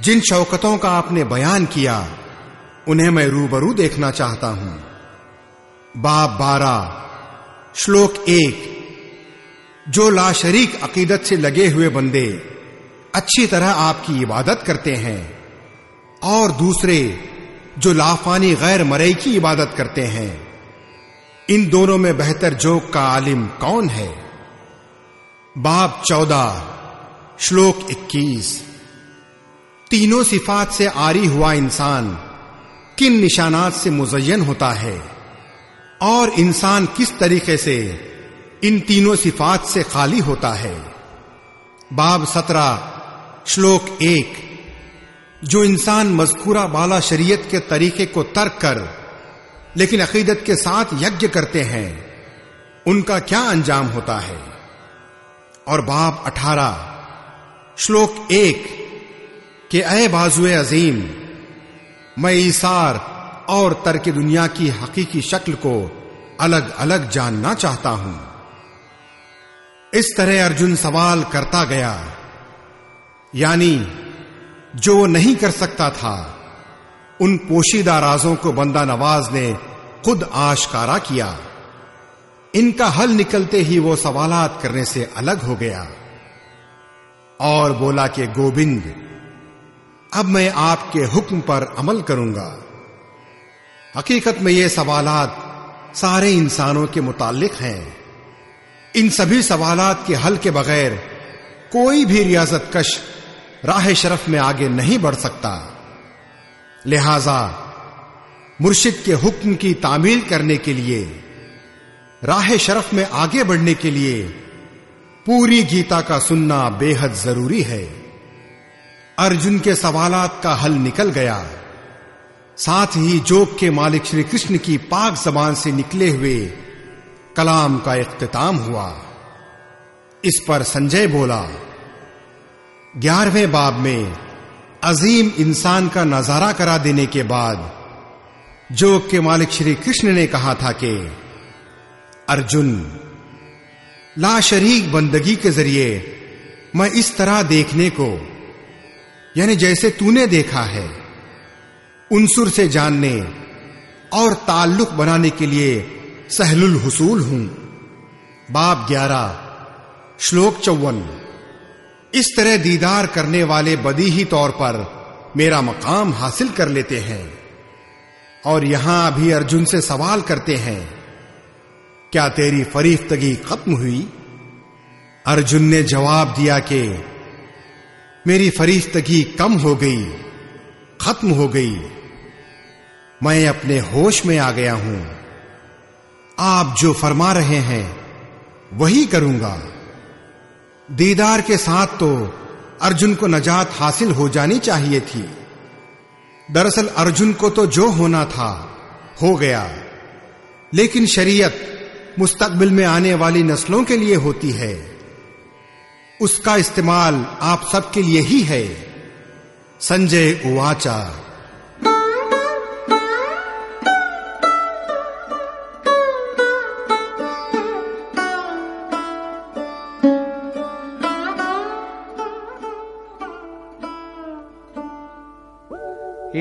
جن شوکتوں کا آپ نے بیان کیا، انہیں میں روبرو دیکھنا چاہتا ہوں۔ باب بارہ، شلوک ایک، جو لا شریک عقیدت سے لگے ہوئے بندے اچھی طرح آپ کی عبادت کرتے ہیں، اور دوسرے جو لافانی غیر مرئی کی عبادت کرتے ہیں۔ ان دونوں میں بہتر جوک کا عالم کون ہے؟ باب چودہ، شلوک اکیس۔ تینوں صفات سے آری ہوا انسان کن نشانات سے مزین ہوتا ہے؟ اور انسان کس طریقے سے ان تینوں صفات سے خالی ہوتا ہے؟ باب سترہ، شلوک ایک۔ جو انسان مذکورہ بالا شریعت کے طریقے کو ترک کر، لیکن عقیدت کے ساتھ یج کرتے ہیں، ان کا کیا انجام ہوتا ہے؟ اور باب اٹھارہ، شلوک ایک، کہ اے بازو عظیم، میں ایسار اور ترک دنیا کی حقیقی شکل کو الگ الگ جاننا چاہتا ہوں۔ اس طرح ارجن سوال کرتا گیا یعنی جو وہ نہیں کر سکتا تھا۔ ان پوشیدہ رازوں کو بندہ نواز نے خود آشکارا کیا۔ ان کا حل نکلتے ہی وہ سوالات کرنے سے الگ ہو گیا۔ اور بولا کہ گوبند، اب میں آپ کے حکم پر عمل کروں گا۔ حقیقت میں یہ سوالات سارے انسانوں کے متعلق ہیں۔ ان سبھی سوالات کے حل کے بغیر کوئی بھی ریاضت کش راہ شرف میں آگے نہیں بڑھ سکتا۔ لہذا مرشد کے حکم کی تعمیل کرنے کے لیے، راہ شرف میں آگے بڑھنے کے لیے پوری گیتا کا سننا بے حد ضروری ہے۔ ارجن کے سوالات کا حل نکل گیا۔ ساتھ ہی جوگ کے مالک شری کرشن کی پاک زبان سے نکلے ہوئے کلام کا اختتام ہوا۔ اس پر سنجے بولا گیارہویں باب میں عظیم انسان کا نظارہ کرا دینے کے بعد جوگ کے مالک شری کرشن نے کہا تھا کہ، ارجن، لا شریک بندگی کے ذریعے میں اس طرح دیکھنے کو یعنی جیسے تو نے دیکھا ہے انصر سے جاننے اور تعلق بنانے کے لیے سہل الحصول ہوں۔ باب گیارہ، شلوک چون۔ اس طرح دیدار کرنے والے بدی ہی طور پر میرا مقام حاصل کر لیتے ہیں۔ اور یہاں ابھی ارجن سے سوال کرتے ہیں، کیا تیری فریفتگی ختم ہوئی؟ ارجن نے جواب دیا کہ میری فریفتگی کم ہو گئی، ختم ہو گئی۔ میں اپنے ہوش میں آ گیا ہوں۔ آپ جو فرما رہے ہیں، وہی کروں گا۔ دیدار کے ساتھ تو ارجن کو نجات حاصل ہو جانی چاہیے تھی۔ دراصل ارجن کو تو جو ہونا تھا، ہو گیا۔ لیکن شریعت مستقبل میں آنے والی نسلوں کے لیے ہوتی ہے۔ اس کا استعمال آپ سب کے لیے ہی ہے۔ سنجے اواچا۔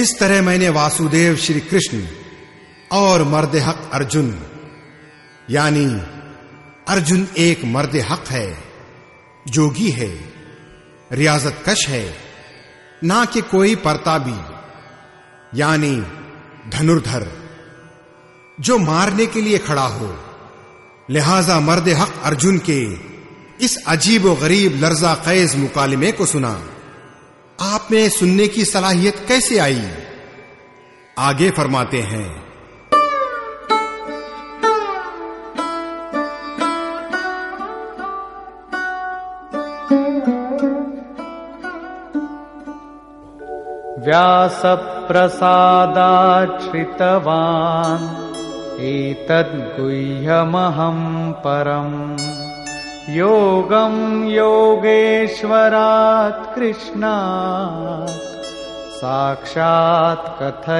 اس طرح میں نے واسودیو شری کرشن اور مرد حق ارجن یعنی ارجن ایک مرد حق ہے جوگی ہے، ریاضت کش ہے، نہ کہ کوئی پرتابی یعنی دھنردھر، جو مارنے کے لیے کھڑا ہو۔ لہذا مرد حق ارجن کے اس عجیب و غریب لرزہ خیز مکالمے کو سنا۔ آپ میں سننے کی صلاحیت کیسے آئی؟ آگے فرماتے ہیں۔ گرم یو گرش ساشات کت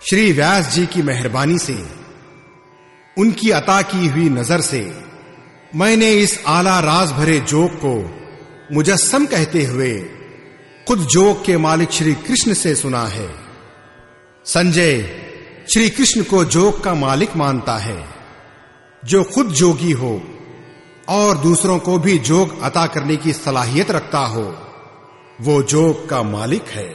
تری وس جی کی مہربانی سے ان کی اتا کی ہوئی نظر سے میں نے اس آلہ راس بھرے جوگ کو مجسم کہتے ہوئے خود جوگ کے مالک شری کرشن سے سنا ہے۔ سنجے، شری کرشن کو جوگ کا مالک مانتا ہے۔ جو خود جوگی ہو اور دوسروں کو بھی جوگ عطا کرنے کی صلاحیت رکھتا ہو، وہ جوگ کا مالک ہے۔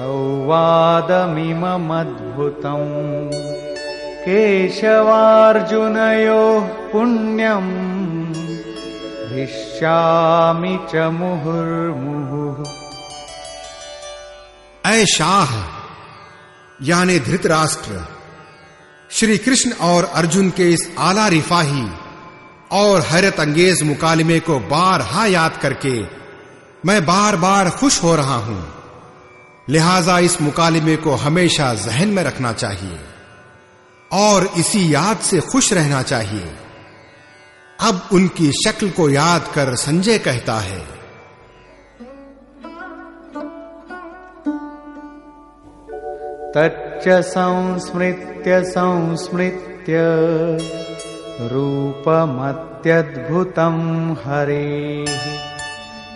ش وجن پ مہرم ایشاہ یعنی درت راشٹر شری کرشن اور ارجن کے اس آلہ ریفاحی اور حیرت انگیز مکالمے کو بارہا یاد کر کے میں بار بار خوش ہو رہا ہوں لہذا اس مکالمے کو ہمیشہ ذہن میں رکھنا چاہیے اور اسی یاد سے خوش رہنا چاہیے۔ اب ان کی شکل کو یاد کر سنجے کہتا ہے۔ تچ سمتیہ سمت روپمتدت ہری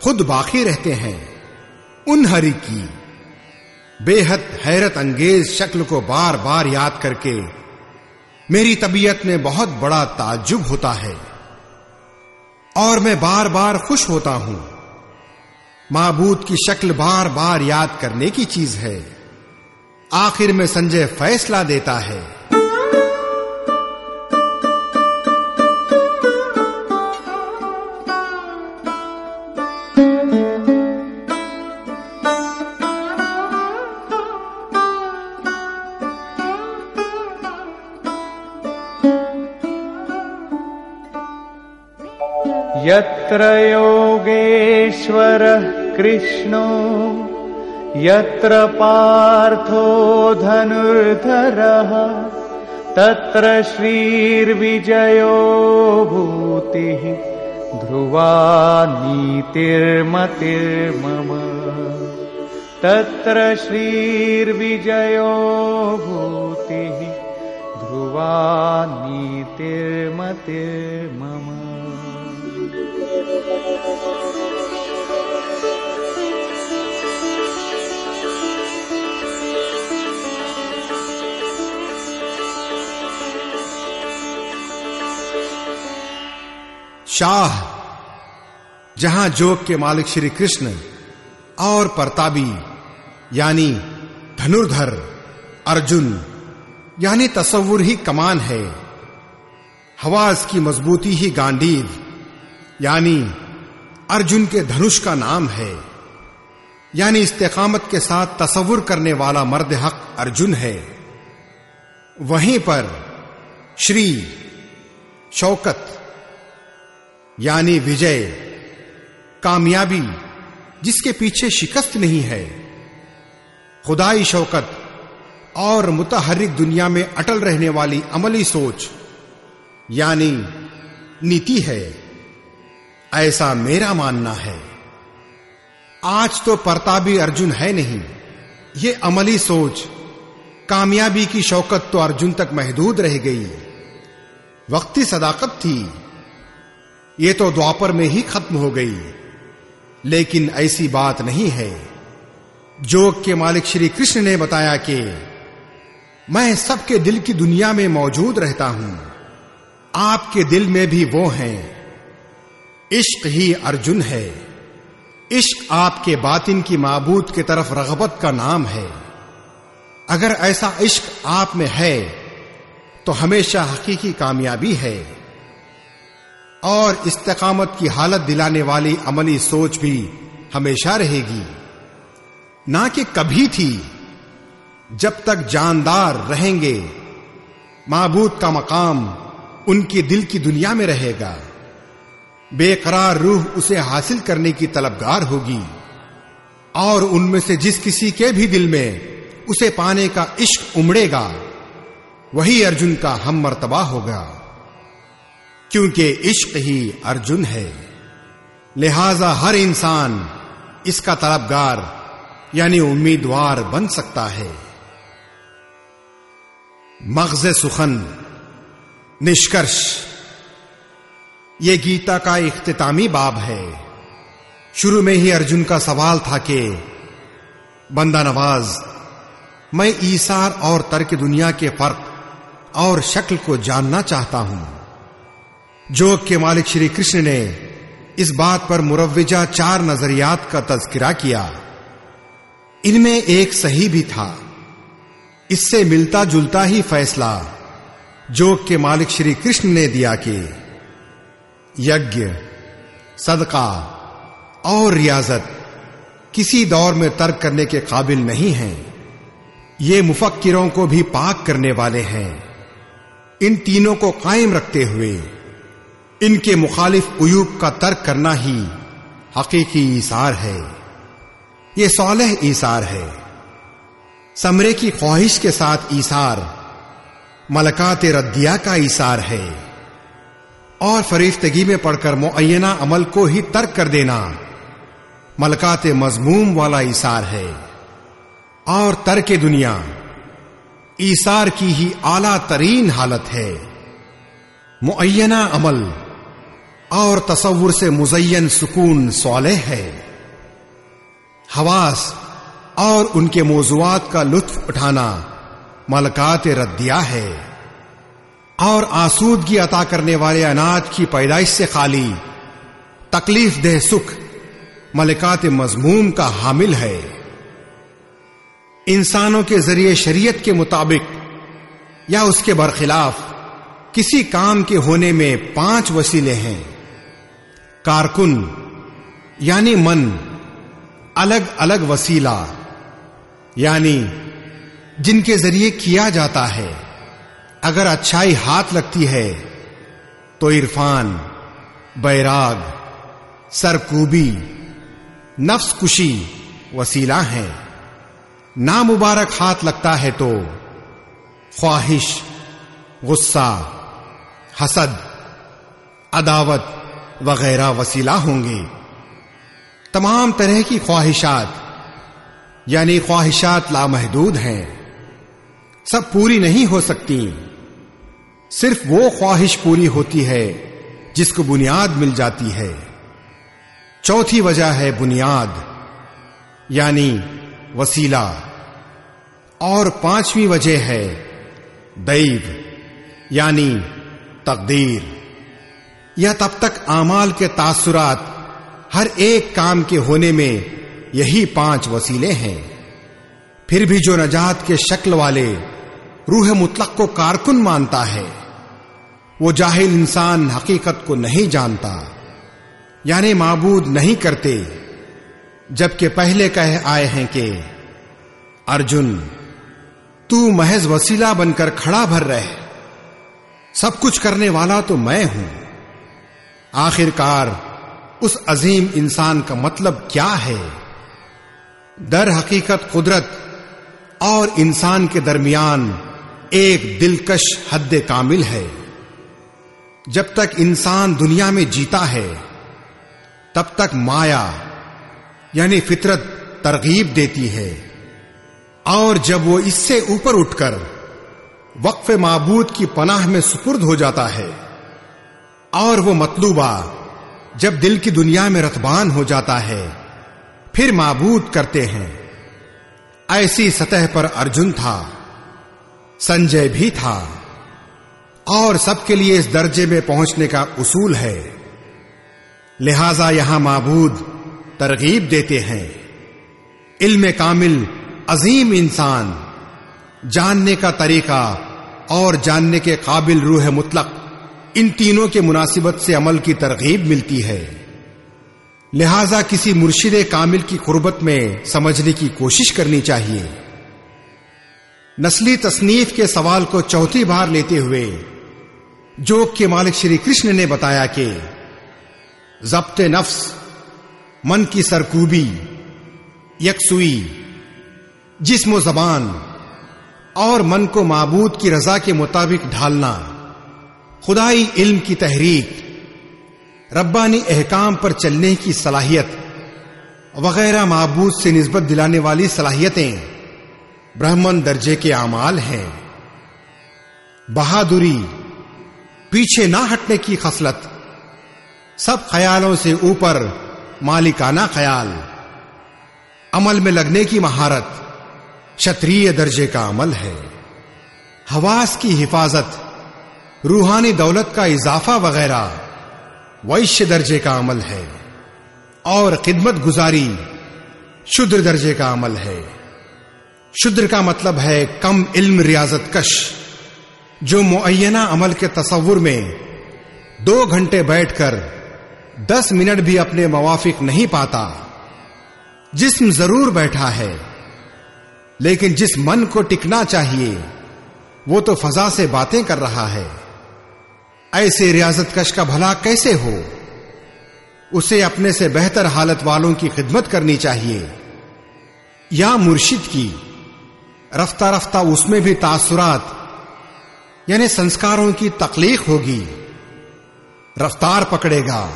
خود باقی رہتے ہیں ان ہری کی بے حد حیرت انگیز شکل کو بار بار یاد کر کے میری طبیعت میں بہت بڑا تعجب ہوتا ہے اور میں بار بار خوش ہوتا ہوں۔ معبود کی شکل بار بار یاد کرنے کی چیز ہے۔ آخر میں سنجے فیصلہ دیتا ہے۔ یوگی یتر پاتو دن ترجیو درونیجوتی شاہ، جہاں جوگ کے مالک شری کرشن اور پرتابی یعنی دھنردھر ارجن یعنی تصور ہی کمان ہے۔ حواس کی مضبوطی ہی گانڈیو یعنی ارجن کے دھنش کا نام ہے۔ یعنی استقامت کے ساتھ تصور کرنے والا مرد حق ارجن ہے۔ وہیں پر شری شوکت یعنی وجے، کامیابی، جس کے پیچھے شکست نہیں ہے۔ خدائی شوکت اور متحرک دنیا میں اٹل رہنے والی عملی سوچ یعنی نیتی ہے۔ ایسا میرا ماننا ہے۔ آج تو پرتابی ارجن ہے نہیں۔ یہ عملی سوچ، کامیابی کی شوکت تو ارجن تک محدود رہ گئی۔ وقتی صداقت تھی۔ یہ تو دوپر میں ہی ختم ہو گئی۔ لیکن ایسی بات نہیں ہے۔ جوگ کے مالک شری کرشن نے بتایا کہ میں سب کے دل کی دنیا میں موجود رہتا ہوں۔ آپ کے دل میں بھی وہ ہیں۔ عشق ہی ارجن ہے۔ عشق آپ کے باطن کی معبود کی طرف رغبت کا نام ہے۔ اگر ایسا عشق آپ میں ہے، تو ہمیشہ حقیقی کامیابی ہے۔ اور استقامت کی حالت دلانے والی عملی سوچ بھی ہمیشہ رہے گی۔ نہ کہ کبھی تھی۔ جب تک جاندار رہیں گے، معبود کا مقام ان کے دل کی دنیا میں رہے گا۔ بے قرار روح اسے حاصل کرنے کی طلبگار ہوگی۔ اور ان میں سے جس کسی کے بھی دل میں اسے پانے کا عشق امڑے گا، وہی ارجن کا ہم مرتبہ ہوگا۔ کیونکہ عشق ہی ارجن ہے۔ لہذا ہر انسان اس کا طلبگار یعنی امیدوار بن سکتا ہے۔ مغز سخن، نشکرش، یہ گیتا کا اختتامی باب ہے۔ شروع میں ہی ارجن کا سوال تھا کہ، بندہ نواز، میں ایسار اور ترک دنیا کے فرق اور شکل کو جاننا چاہتا ہوں۔ جو کہ مالک شری کرشن نے اس بات پر مروجہ چار نظریات کا تذکرہ کیا۔ ان میں ایک صحیح بھی تھا۔ اس سے ملتا جلتا ہی فیصلہ جو کہ مالک شری کرشن نے دیا کہ یج صدقہ اور ریاضت کسی دور میں ترک کرنے کے قابل نہیں ہیں۔ یہ مفکروں کو بھی پاک کرنے والے ہیں۔ ان تینوں کو قائم رکھتے ہوئے ان کے مخالف عیوب کا ترک کرنا ہی حقیقی ایثار ہے۔ یہ صالح ایثار ہے۔ سمرے کی خواہش کے ساتھ ایثار ملکات ردیا کا ایثار ہے۔ اور فریفتگی میں پڑھ کر معینہ عمل کو ہی ترک کر دینا ملکات مضموم والا ایثار ہے۔ اور ترک دنیا ایثار کی ہی اعلی ترین حالت ہے۔ معینہ عمل اور تصور سے مزین سکون صالح ہے۔ حواس اور ان کے موضوعات کا لطف اٹھانا ملکات ردیا ہے۔ اور آسودگی عطا کرنے والے اناج کی پیدائش سے خالی تکلیف دہ سکھ ملکات مضموم کا حامل ہے۔ انسانوں کے ذریعے شریعت کے مطابق یا اس کے برخلاف کسی کام کے ہونے میں پانچ وسیلے ہیں۔ کارکن یعنی من، الگ الگ وسیلہ یعنی جن کے ذریعے کیا جاتا ہے۔ اگر اچھائی ہاتھ لگتی ہے تو عرفان، بیراگ، سرکوبی، نفس کشی وسیلہ ہیں۔ نامبارک ہاتھ لگتا ہے تو خواہش، غصہ، حسد، عداوت وغیرہ وسیلہ ہوں گے۔ تمام طرح کی خواہشات یعنی خواہشات لامحدود ہیں۔ سب پوری نہیں ہو سکتی۔ صرف وہ خواہش پوری ہوتی ہے جس کو بنیاد مل جاتی ہے۔ چوتھی وجہ ہے بنیاد یعنی وسیلہ۔ اور پانچویں وجہ ہے دیو یعنی تقدیر۔ یا تب تک اعمال کے تاثرات ہر ایک کام کے ہونے میں یہی پانچ وسیلے ہیں۔ پھر بھی جو نجات کے شکل والے روح مطلق کو کارکن مانتا ہے، وہ جاہل انسان حقیقت کو نہیں جانتا یعنی معبود نہیں کرتے، جبکہ پہلے کہہ آئے ہیں کہ، ارجن، تو محض وسیلہ بن کر کھڑا بھر رہے سب کچھ کرنے والا تو میں ہوں۔ آخر کار اس عظیم انسان کا مطلب کیا ہے؟ در حقیقت قدرت اور انسان کے درمیان ایک دلکش حد کامل ہے۔ جب تک انسان دنیا میں جیتا ہے، تب تک مایا یعنی فطرت ترغیب دیتی ہے۔ اور جب وہ اس سے اوپر اٹھ کر وقف معبود کی پناہ میں سپرد ہو جاتا ہے اور وہ مطلوبہ جب دل کی دنیا میں رتبان ہو جاتا ہے، پھر معبود کرتے ہیں۔ ایسی سطح پر ارجن تھا، سنجے بھی تھا۔ اور سب کے لیے اس درجے میں پہنچنے کا اصول ہے۔ لہذا یہاں معبود ترغیب دیتے ہیں۔ علم کامل، عظیم انسان، جاننے کا طریقہ اور جاننے کے قابل روح مطلق۔ ان تینوں کے مناسبت سے عمل کی ترغیب ملتی ہے۔ لہذا کسی مرشد کامل کی قربت میں سمجھنے کی کوشش کرنی چاہیے۔ نسلی تصنیف کے سوال کو چوتھی بار لیتے ہوئے جو کہ مالک شری کرشن نے بتایا کہ ضبط نفس، من کی سرکوبی، یکسوئی، جسم و زبان اور من کو معبود کی رضا کے مطابق ڈھالنا۔ خدائی علم کی تحریک، ربانی احکام پر چلنے کی صلاحیت، وغیرہ معبود سے نسبت دلانے والی صلاحیتیں برہمن درجے کے اعمال ہیں۔ بہادری، پیچھے نہ ہٹنے کی خصلت، سب خیالوں سے اوپر مالکانہ خیال، عمل میں لگنے کی مہارت شتری درجے کا عمل ہے۔ حواس کی حفاظت روحانی دولت کا اضافہ وغیرہ۔ ویشیہ درجے کا عمل ہے۔ اور خدمت گزاری شدر درجے کا عمل ہے۔ شدر کا مطلب ہے کم علم ریاضت کش۔ جو معینہ عمل کے تصور میں دو گھنٹے بیٹھ کر دس منٹ بھی اپنے موافق نہیں پاتا۔ جسم ضرور بیٹھا ہے۔ لیکن جس من کو ٹکنا چاہیے، وہ تو فضا سے باتیں کر رہا ہے۔ ایسے ریاضت کش کا بھلا کیسے ہو؟ اسے اپنے سے بہتر حالت والوں کی خدمت کرنی چاہیے۔ یا مرشد کی۔ رفتہ رفتہ اس میں بھی تاثرات یعنی سنسکاروں کی تخلیق ہوگی۔ رفتار پکڑے گا۔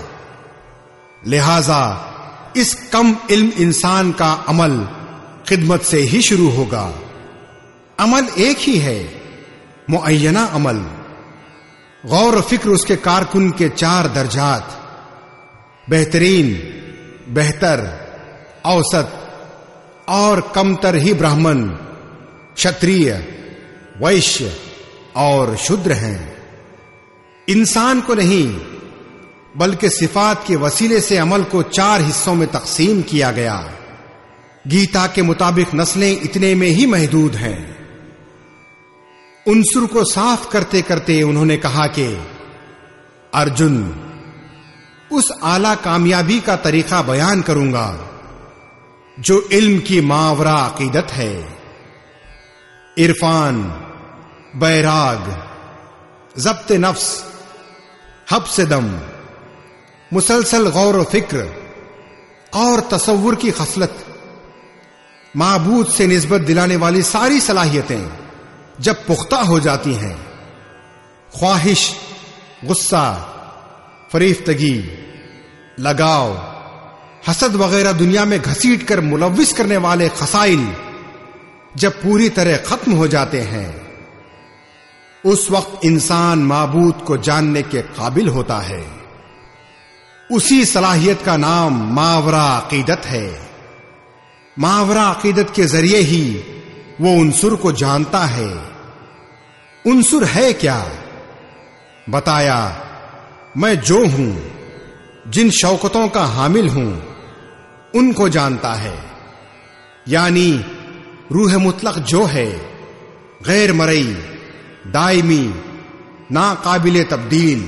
لہذا اس کم علم انسان کا عمل خدمت سے ہی شروع ہوگا۔ عمل ایک ہی ہے، معینہ عمل۔ غور و فکر اس کے کارکن کے چار درجات بہترین، بہتر، اوسط، اور کمتر ہی براہمن کتری ویشیہ، اور شدر ہیں۔ انسان کو نہیں، بلکہ صفات کے وسیلے سے عمل کو چار حصوں میں تقسیم کیا گیا۔ گیتا کے مطابق نسلیں اتنے میں ہی محدود ہیں۔ انصر کو صاف کرتے کرتے انہوں نے کہا کہ، ارجن، اس اعلی کامیابی کا طریقہ بیان کروں گا، جو علم کی ماورا عقیدت ہے۔ عرفان، بیراگ، ضبط نفس، حب سے دم، مسلسل غور و فکر اور تصور کی خصلت، معبود سے نسبت دلانے والی ساری صلاحیتیں۔ جب پختہ ہو جاتی ہیں۔ خواہش، غصہ، فریفتگی، لگاؤ، حسد وغیرہ دنیا میں گھسیٹ کر ملوث کرنے والے خسائل جب پوری طرح ختم ہو جاتے ہیں۔ اس وقت انسان معبود کو جاننے کے قابل ہوتا ہے۔ اسی صلاحیت کا نام ماورا عقیدت ہے۔ ماورا عقیدت کے ذریعے ہی وہ انصر کو جانتا ہے۔ انصر ہے کیا؟ بتایا، میں جو ہوں، جن شوکتوں کا حامل ہوں، ان کو جانتا ہے۔ یعنی روح مطلق جو ہے، غیر مرئی، دائمی، ناقابل تبدیل،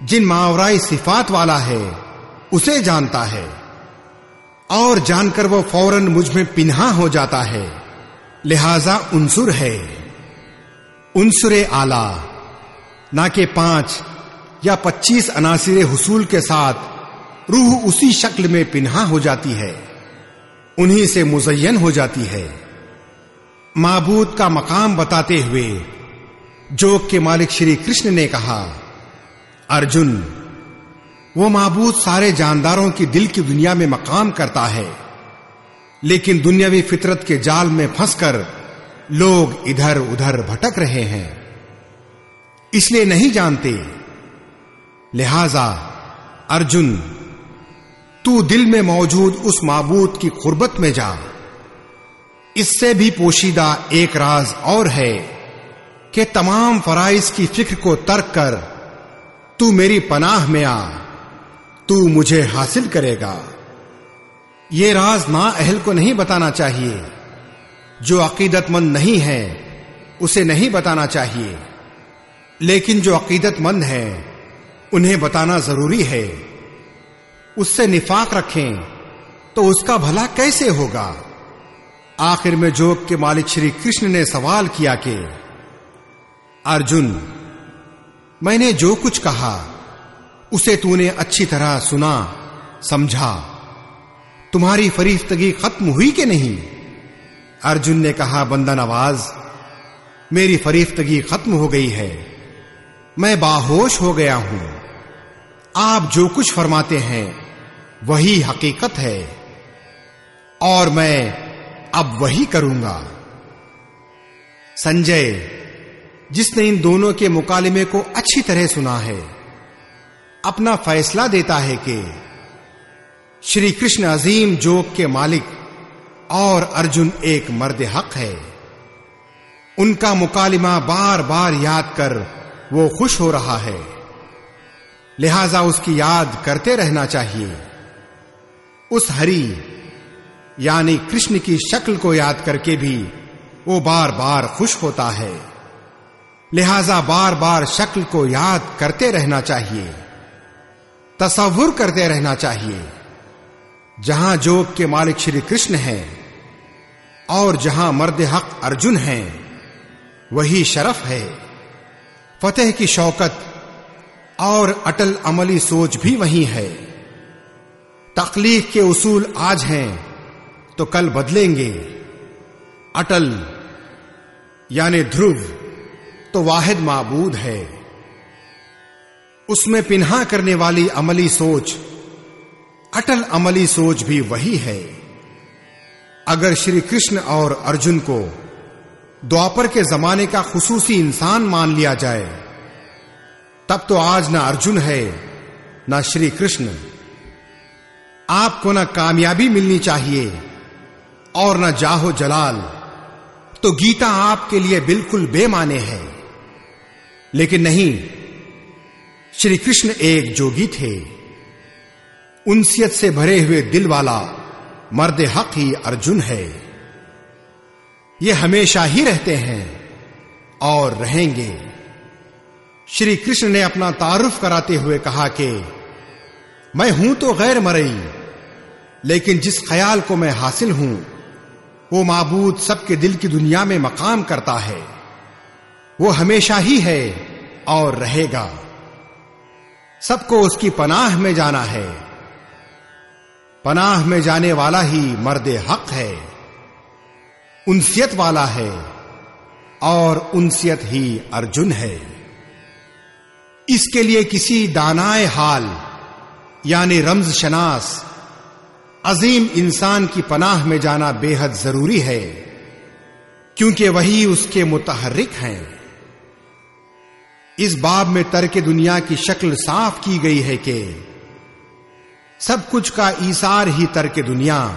جن ماورائی صفات والا ہے، اسے جانتا ہے۔ اور جان کر وہ فوراً مجھ میں پنہا ہو جاتا ہے۔ لہذا انصر ہے۔ انصر آلہ نہ کہ پانچ یا پچیس عناصر حصول کے ساتھ روح اسی شکل میں پنہا ہو جاتی ہے، انہی سے مزین ہو جاتی ہے۔ معبود کا مقام بتاتے ہوئے جوگ کے مالک شری کرشن نے کہا، ارجن، وہ معبود سارے جانداروں کی دل کی دنیا میں مقام کرتا ہے۔ لیکن دنیاوی فطرت کے جال میں پھنس کر لوگ ادھر ادھر بھٹک رہے ہیں۔ اس لیے نہیں جانتے۔ لہذا ارجن، تو دل میں موجود اس معبود کی قربت میں جا۔ اس سے بھی پوشیدہ ایک راز اور ہے کہ تمام فرائض کی فکر کو ترک کر تو میری پناہ میں آ، تو مجھے حاصل کرے گا۔ یہ راز نا اہل کو نہیں بتانا چاہیے۔ جو عقیدت مند نہیں ہے، اسے نہیں بتانا چاہیے۔ لیکن جو عقیدت مند ہے انہیں بتانا ضروری ہے۔ اس سے نفاق رکھیں، تو اس کا بھلا کیسے ہوگا؟ آخر میں جوگ کے مالک شری کرشن نے سوال کیا کہ، ارجن، میں نے جو کچھ کہا، اسے تو نے اچھی طرح سنا، سمجھا۔ تمہاری فریفتگی ختم ہوئی کہ نہیں؟ ارجن نے کہا، بندہ نواز، میری فریفتگی ختم ہو گئی ہے۔ میں باہوش ہو گیا ہوں۔ آپ جو کچھ فرماتے ہیں، وہی حقیقت ہے۔ اور میں اب وہی کروں گا۔ سنجے، جس نے ان دونوں کے مکالمے کو اچھی طرح سنا ہے، اپنا فیصلہ دیتا ہے کہ شری کرشن عظیم جوگ کے مالک اور ارجن ایک مرد حق ہے۔ ان کا مکالمہ بار بار یاد کر وہ خوش ہو رہا ہے۔ لہذا اس کی یاد کرتے رہنا چاہیے۔ اس ہری یعنی کرشن کی شکل کو یاد کر کے بھی وہ بار بار خوش ہوتا ہے۔ لہذا بار بار شکل کو یاد کرتے رہنا چاہیے۔ تصور کرتے رہنا چاہیے۔ جہاں جوگ کے مالک شری کرشن ہیں اور جہاں مرد حق ارجن ہیں، وہی شرف ہے۔ فتح کی شوکت اور اٹل عملی سوچ بھی وہی ہے۔ تخلیق کے اصول آج ہیں، تو کل بدلیں گے۔ اٹل یعنی دھرو، تو واحد معبود ہے۔ اس میں پنہا کرنے والی عملی سوچ اٹل عملی سوچ بھی وہی ہے۔ اگر شری کرشن اور ارجن کو دوپر کے زمانے کا خصوصی انسان مان لیا جائے، تب تو آج نہ ارجن ہے، نہ شری کرشن۔ آپ کو نہ کامیابی ملنی چاہیے اور نہ جاہو جلال۔ تو گیتا آپ کے لیے بالکل بے مانے ہے۔ لیکن نہیں، شری کرشن ایک جوگی تھے۔ انسیت سے بھرے ہوئے دل والا مرد حق ہی ارجن ہے۔ یہ ہمیشہ ہی رہتے ہیں اور رہیں گے۔ شری کرشن نے اپنا تعارف کراتے ہوئے کہا کہ میں ہوں تو غیر مرئی، لیکن جس خیال کو میں حاصل ہوں، وہ معبود سب کے دل کی دنیا میں مقام کرتا ہے۔ وہ ہمیشہ ہی ہے اور رہے گا۔ سب کو اس کی پناہ میں جانا ہے۔ پناہ میں جانے والا ہی مرد حق ہے۔ انسیت والا ہے اور انسیت ہی ارجن ہے۔ اس کے لیے کسی دانائے حال یعنی رمز شناس عظیم انسان کی پناہ میں جانا بے حد ضروری ہے، کیونکہ وہی اس کے متحرک ہیں۔ اس باب میں ترک دنیا کی شکل صاف کی گئی ہے کہ سب کچھ کا ایسار ہی ترک دنیا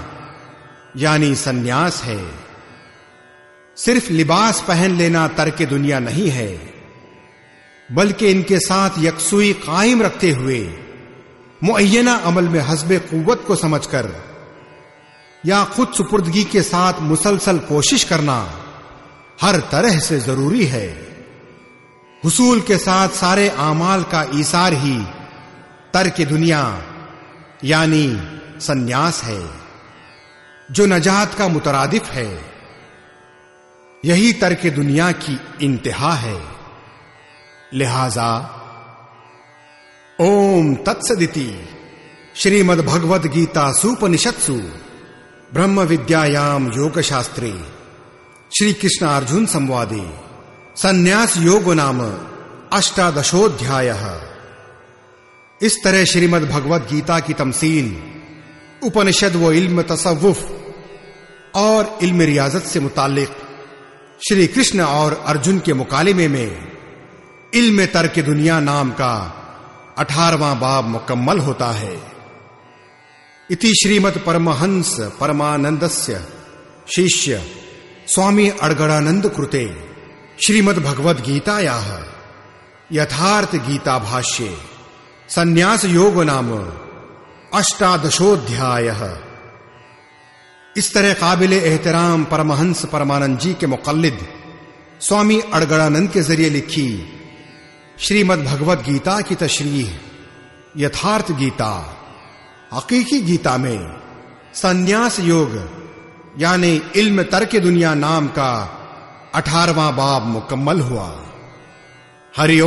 یعنی سنیاس ہے۔ صرف لباس پہن لینا ترک دنیا نہیں ہے، بلکہ ان کے ساتھ یکسوئی قائم رکھتے ہوئے معینہ عمل میں حسب قوت کو سمجھ کر یا خود سپردگی کے ساتھ مسلسل کوشش کرنا ہر طرح سے ضروری ہے۔ حصول کے ساتھ سارے اعمال کا ایسار ہی ترک دنیا یعنی سنیاس ہے، جو نجات کا مترادف ہے۔ یہی ترک دنیا کی انتہا ہے۔ لہذا اوم تتسدتی۔ شریمد بھگوت گیتا سوپنشتسو۔ برہم ودیام یوگ شاستری شری کشن ارجن سموادی سنیاس یوگ نام اشٹادشوھیا اس طرح شریمد بھگوت گیتا کی تمثیل، اپنشد و علم تصوف اور علم ریاضت سے متعلق شری کرشن اور ارجن کے مکالمے میں علم ترک دنیا نام کا اٹھارواں باب مکمل ہوتا ہے۔ اتی شریمت پرمہنس پرمانند شیشیہ سوامی اڑگڑانند کرتے شریمد بھگوت گیتا یا یتھارتھ گیتا بھاشیہ سنیاس یوگ نام اشٹادشوھیا اس طرح قابل احترام پرمہنس پرمانند جی کے مقلد سوامی اڑگڑانند کے ذریعے لکھی شریمد بھگوت گیتا کی تشریح یتھارتھ گیتا حقیقی گیتا میں سنیاس یوگ یعنی علم ترک دنیا نام کا اٹھارواں باب مکمل ہوا ہری